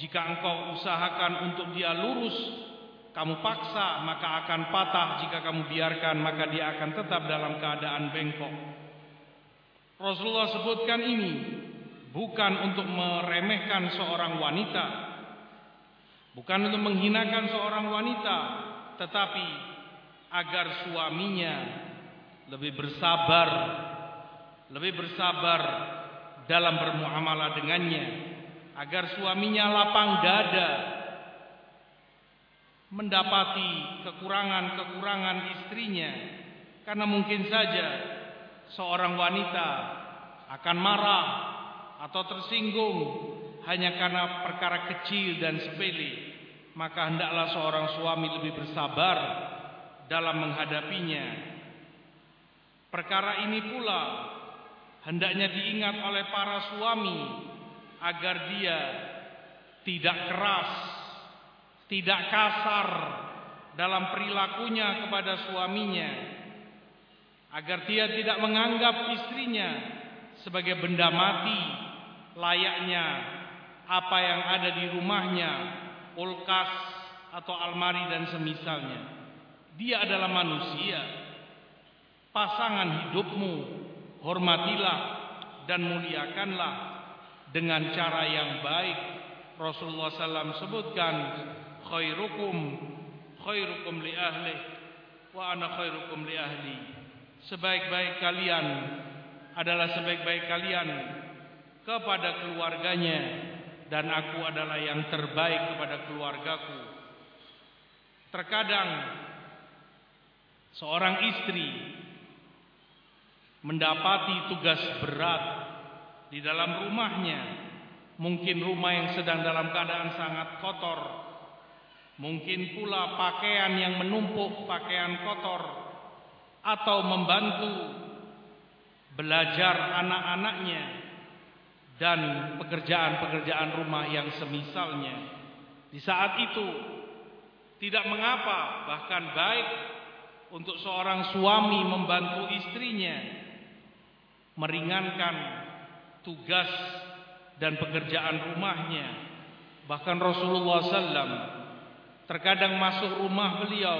[SPEAKER 2] Jika engkau usahakan untuk dia lurus kamu paksa maka akan patah. Jika kamu biarkan maka dia akan tetap dalam keadaan bengkok. Rasulullah sebutkan ini bukan untuk meremehkan seorang wanita bukan untuk menghinakan seorang wanita tetapi agar suaminya lebih bersabar lebih bersabar dalam bermuamalah dengannya agar suaminya lapang dada mendapati kekurangan-kekurangan istrinya. Karena mungkin saja seorang wanita akan marah atau tersinggung hanya karena perkara kecil dan sepele. Maka hendaklah seorang suami lebih bersabar dalam menghadapinya. Perkara ini pula hendaknya diingat oleh para suami agar dia tidak keras tidak kasar dalam perilakunya kepada suaminya agar dia tidak menganggap istrinya sebagai benda mati layaknya apa yang ada di rumahnya kulkas atau almari dan semisalnya. Dia adalah manusia. Pasangan hidupmu hormatilah dan muliakanlah dengan cara yang baik. Rasulullah SAW sebutkan khairukum khairukum li ahli wa ana khairukum li ahli. Sebaik-baik kalian adalah sebaik-baik kalian kepada keluarganya dan aku adalah yang terbaik kepada keluargaku. Terkadang seorang istri mendapati tugas berat di dalam rumahnya. Mungkin rumah yang sedang dalam keadaan sangat kotor Mungkin pula pakaian yang menumpuk pakaian kotor atau membantu belajar anak-anaknya dan pekerjaan-pekerjaan rumah yang semisalnya. Di saat itu tidak mengapa bahkan baik untuk seorang suami membantu istrinya meringankan tugas dan pekerjaan rumahnya. Bahkan Rasulullah sallallahu terkadang masuk rumah beliau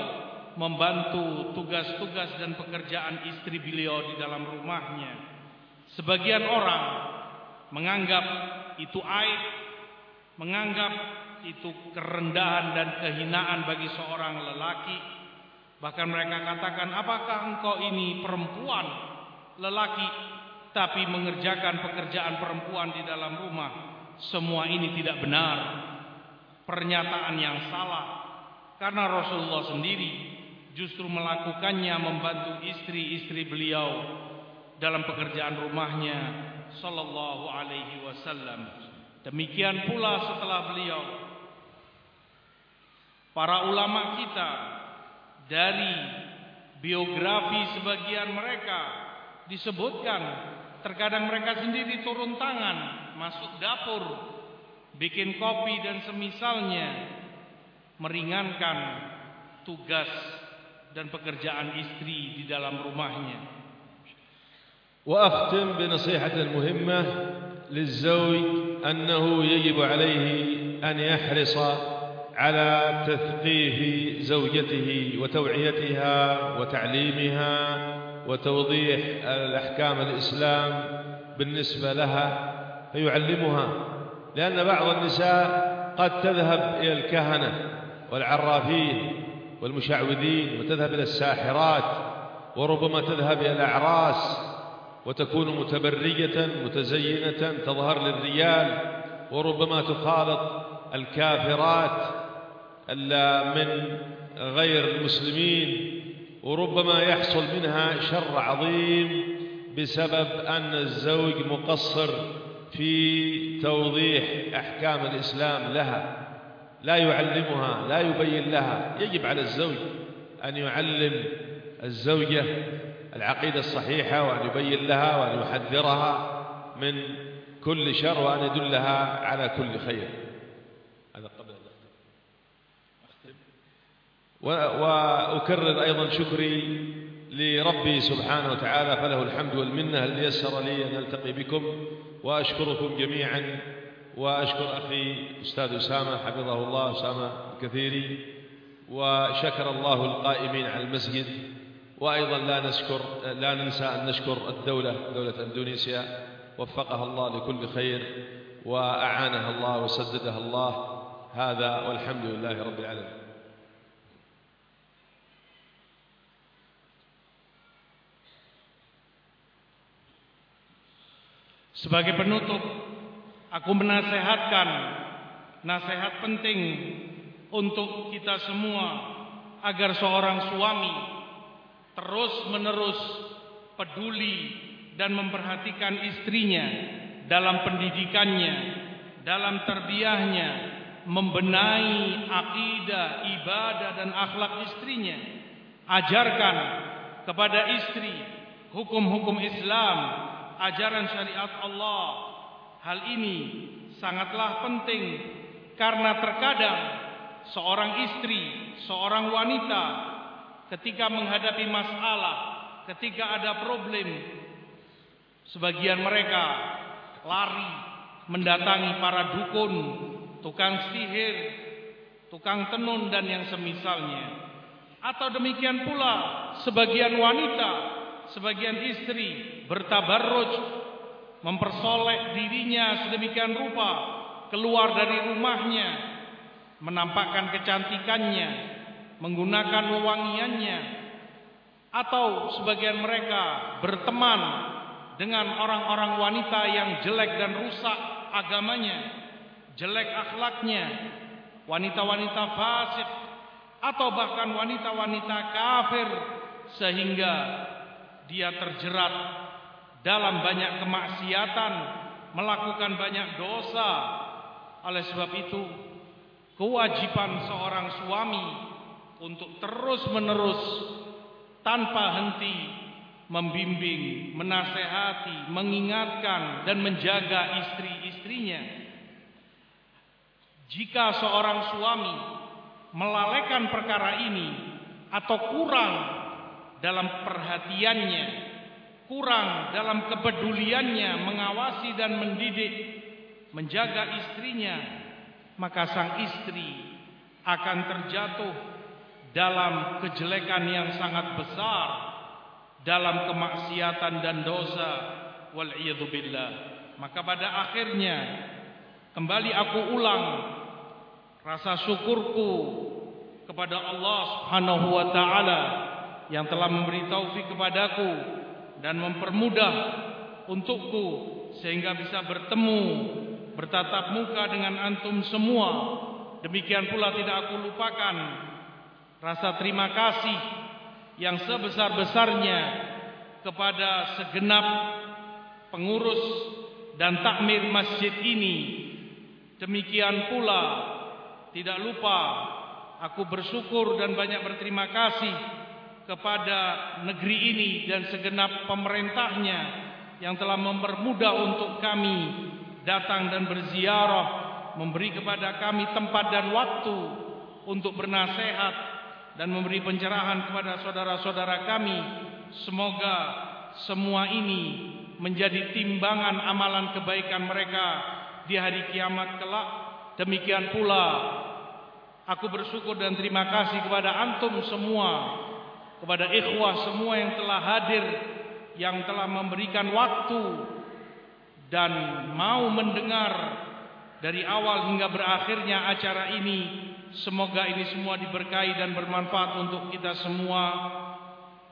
[SPEAKER 2] membantu tugas-tugas dan pekerjaan istri beliau di dalam rumahnya. Sebagian orang menganggap itu aib, menganggap itu kerendahan dan kehinaan bagi seorang lelaki. Bahkan mereka katakan, apakah engkau ini perempuan, lelaki, tapi mengerjakan pekerjaan perempuan di dalam rumah? Semua ini tidak benar pernyataan yang salah. Karena Rasulullah sendiri justru melakukannya membantu istri-istri beliau dalam pekerjaan rumahnya sallallahu alaihi wasallam. Demikian pula setelah beliau para ulama kita dari biografi sebagian mereka disebutkan terkadang mereka sendiri turun tangan masuk dapur bikin kopi dan semisalnya meringankan tugas dan pekerjaan istri di dalam rumahnya.
[SPEAKER 1] وأختم بنصيحة مهمة للزوج أنه يجب عليه أن يحرص على تثقيف زوجته وتوعيتها وتعليمها وتوضيح الأحكام الإسلام بالنسبة لها فيعلمها لأن بعض النساء قد تذهب إلى الكهنة والعرافين والمشعوذين وتذهب إلى الساحرات وربما تذهب إلى الأعراس وتكون متبرجة متزينة تظهر للرجال وربما تخالط الكافرات من غير المسلمين وربما يحصل منها شر عظيم بسبب أن الزوج مقصر في توضيح أحكام الإسلام لها لا يعلمها لا يبين لها. يجب على الزوج أن يعلم الزوجة العقيدة الصحيحة وأن يبين لها وأن يحذرها من كل شر وأن يدلها على كل خير. هذا قبل وأكرر أيضا شكري لربي سبحانه وتعالى فله الحمد والمنة الذي يسر لي أن ألتقي بكم. وأشكركم جميعا. وأشكر أخي أستاذ أسامة حفظه الله أسامة الكثيري. وشكر الله القائمين على المسجد. وأيضا لا نشكر لا ننسى أن نشكر الدولة دولة أندونيسيا. وفقها الله لكل خير وأعانها الله وسددها الله. هذا والحمد لله رب العالمين.
[SPEAKER 2] Sebagai penutup, aku menasehatkan nasihat penting untuk kita semua agar seorang suami terus-menerus peduli dan memperhatikan istrinya dalam pendidikannya, dalam terbiahnya, membenahi akidah, ibadah dan akhlak istrinya. Ajarkan kepada istri hukum-hukum Islam, ajaran syariat Allah. Hal ini sangatlah penting karena terkadang seorang istri, seorang wanita ketika menghadapi masalah, ketika ada problem, sebagian mereka lari mendatangi para dukun, tukang sihir, tukang tenun dan yang semisalnya. Atau demikian pula sebagian wanita, sebagian istri bertabarruj mempersolek dirinya sedemikian rupa keluar dari rumahnya menampakkan kecantikannya menggunakan wewangiannya atau sebagian mereka berteman dengan orang-orang wanita yang jelek dan rusak agamanya jelek akhlaknya wanita-wanita fasik atau bahkan wanita-wanita kafir sehingga dia terjerat dalam banyak kemaksiatan melakukan banyak dosa oleh sebab itu kewajiban seorang suami untuk terus-menerus tanpa henti membimbing, menasehati, mengingatkan dan menjaga istri-istrinya. Jika seorang suami melalaikan perkara ini atau kurang dalam perhatiannya, kurang dalam kepeduliannya mengawasi dan mendidik, menjaga istrinya, maka sang istri akan terjatuh dalam kejelekan yang sangat besar dalam kemaksiatan dan dosa. Wal billah. Maka pada akhirnya kembali aku ulang rasa syukurku kepada Allah Subhanahu wa taala yang telah memberi taufik kepadaku dan mempermudah untukku sehingga bisa bertemu bertatap muka dengan antum semua. Demikian pula tidak aku lupakan rasa terima kasih yang sebesar-besarnya kepada segenap pengurus dan takmir masjid ini. Demikian pula tidak lupa aku bersyukur dan banyak berterima kasih kepada negeri ini dan segenap pemerintahnya yang telah mempermudah untuk kami datang dan berziarah memberi kepada kami tempat dan waktu untuk bernasehat dan memberi pencerahan kepada saudara-saudara kami. Semoga semua ini menjadi timbangan amalan kebaikan mereka di hari kiamat kelak. Demikian pula aku bersyukur dan terima kasih kepada antum semua kepada ikhwah semua yang telah hadir yang telah memberikan waktu dan mau mendengar dari awal hingga berakhirnya acara ini. Semoga ini semua diberkahi dan bermanfaat untuk kita semua.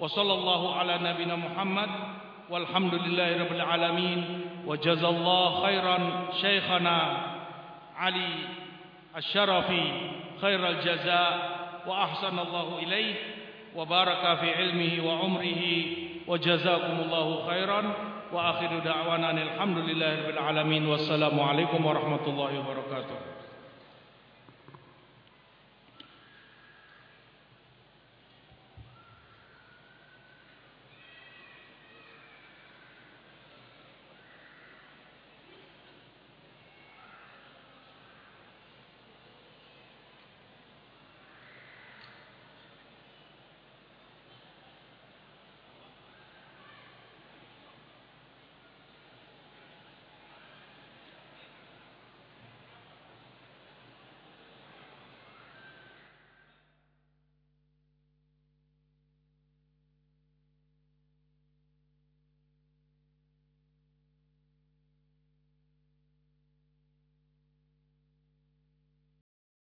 [SPEAKER 2] Wa sallallahu ala nabiyina Muhammad walhamdulillahirabbil alamin. Wa jazallahu khairan syekhana Ali Asy-Syarafi khairal jazaa. Wa ahsanallahu ilaihi وبارك في علمه وعمره وجزاكم الله خيرا. وآخر دعوانا الحمد لله رب العالمين. والسلام عليكم ورحمة الله وبركاته.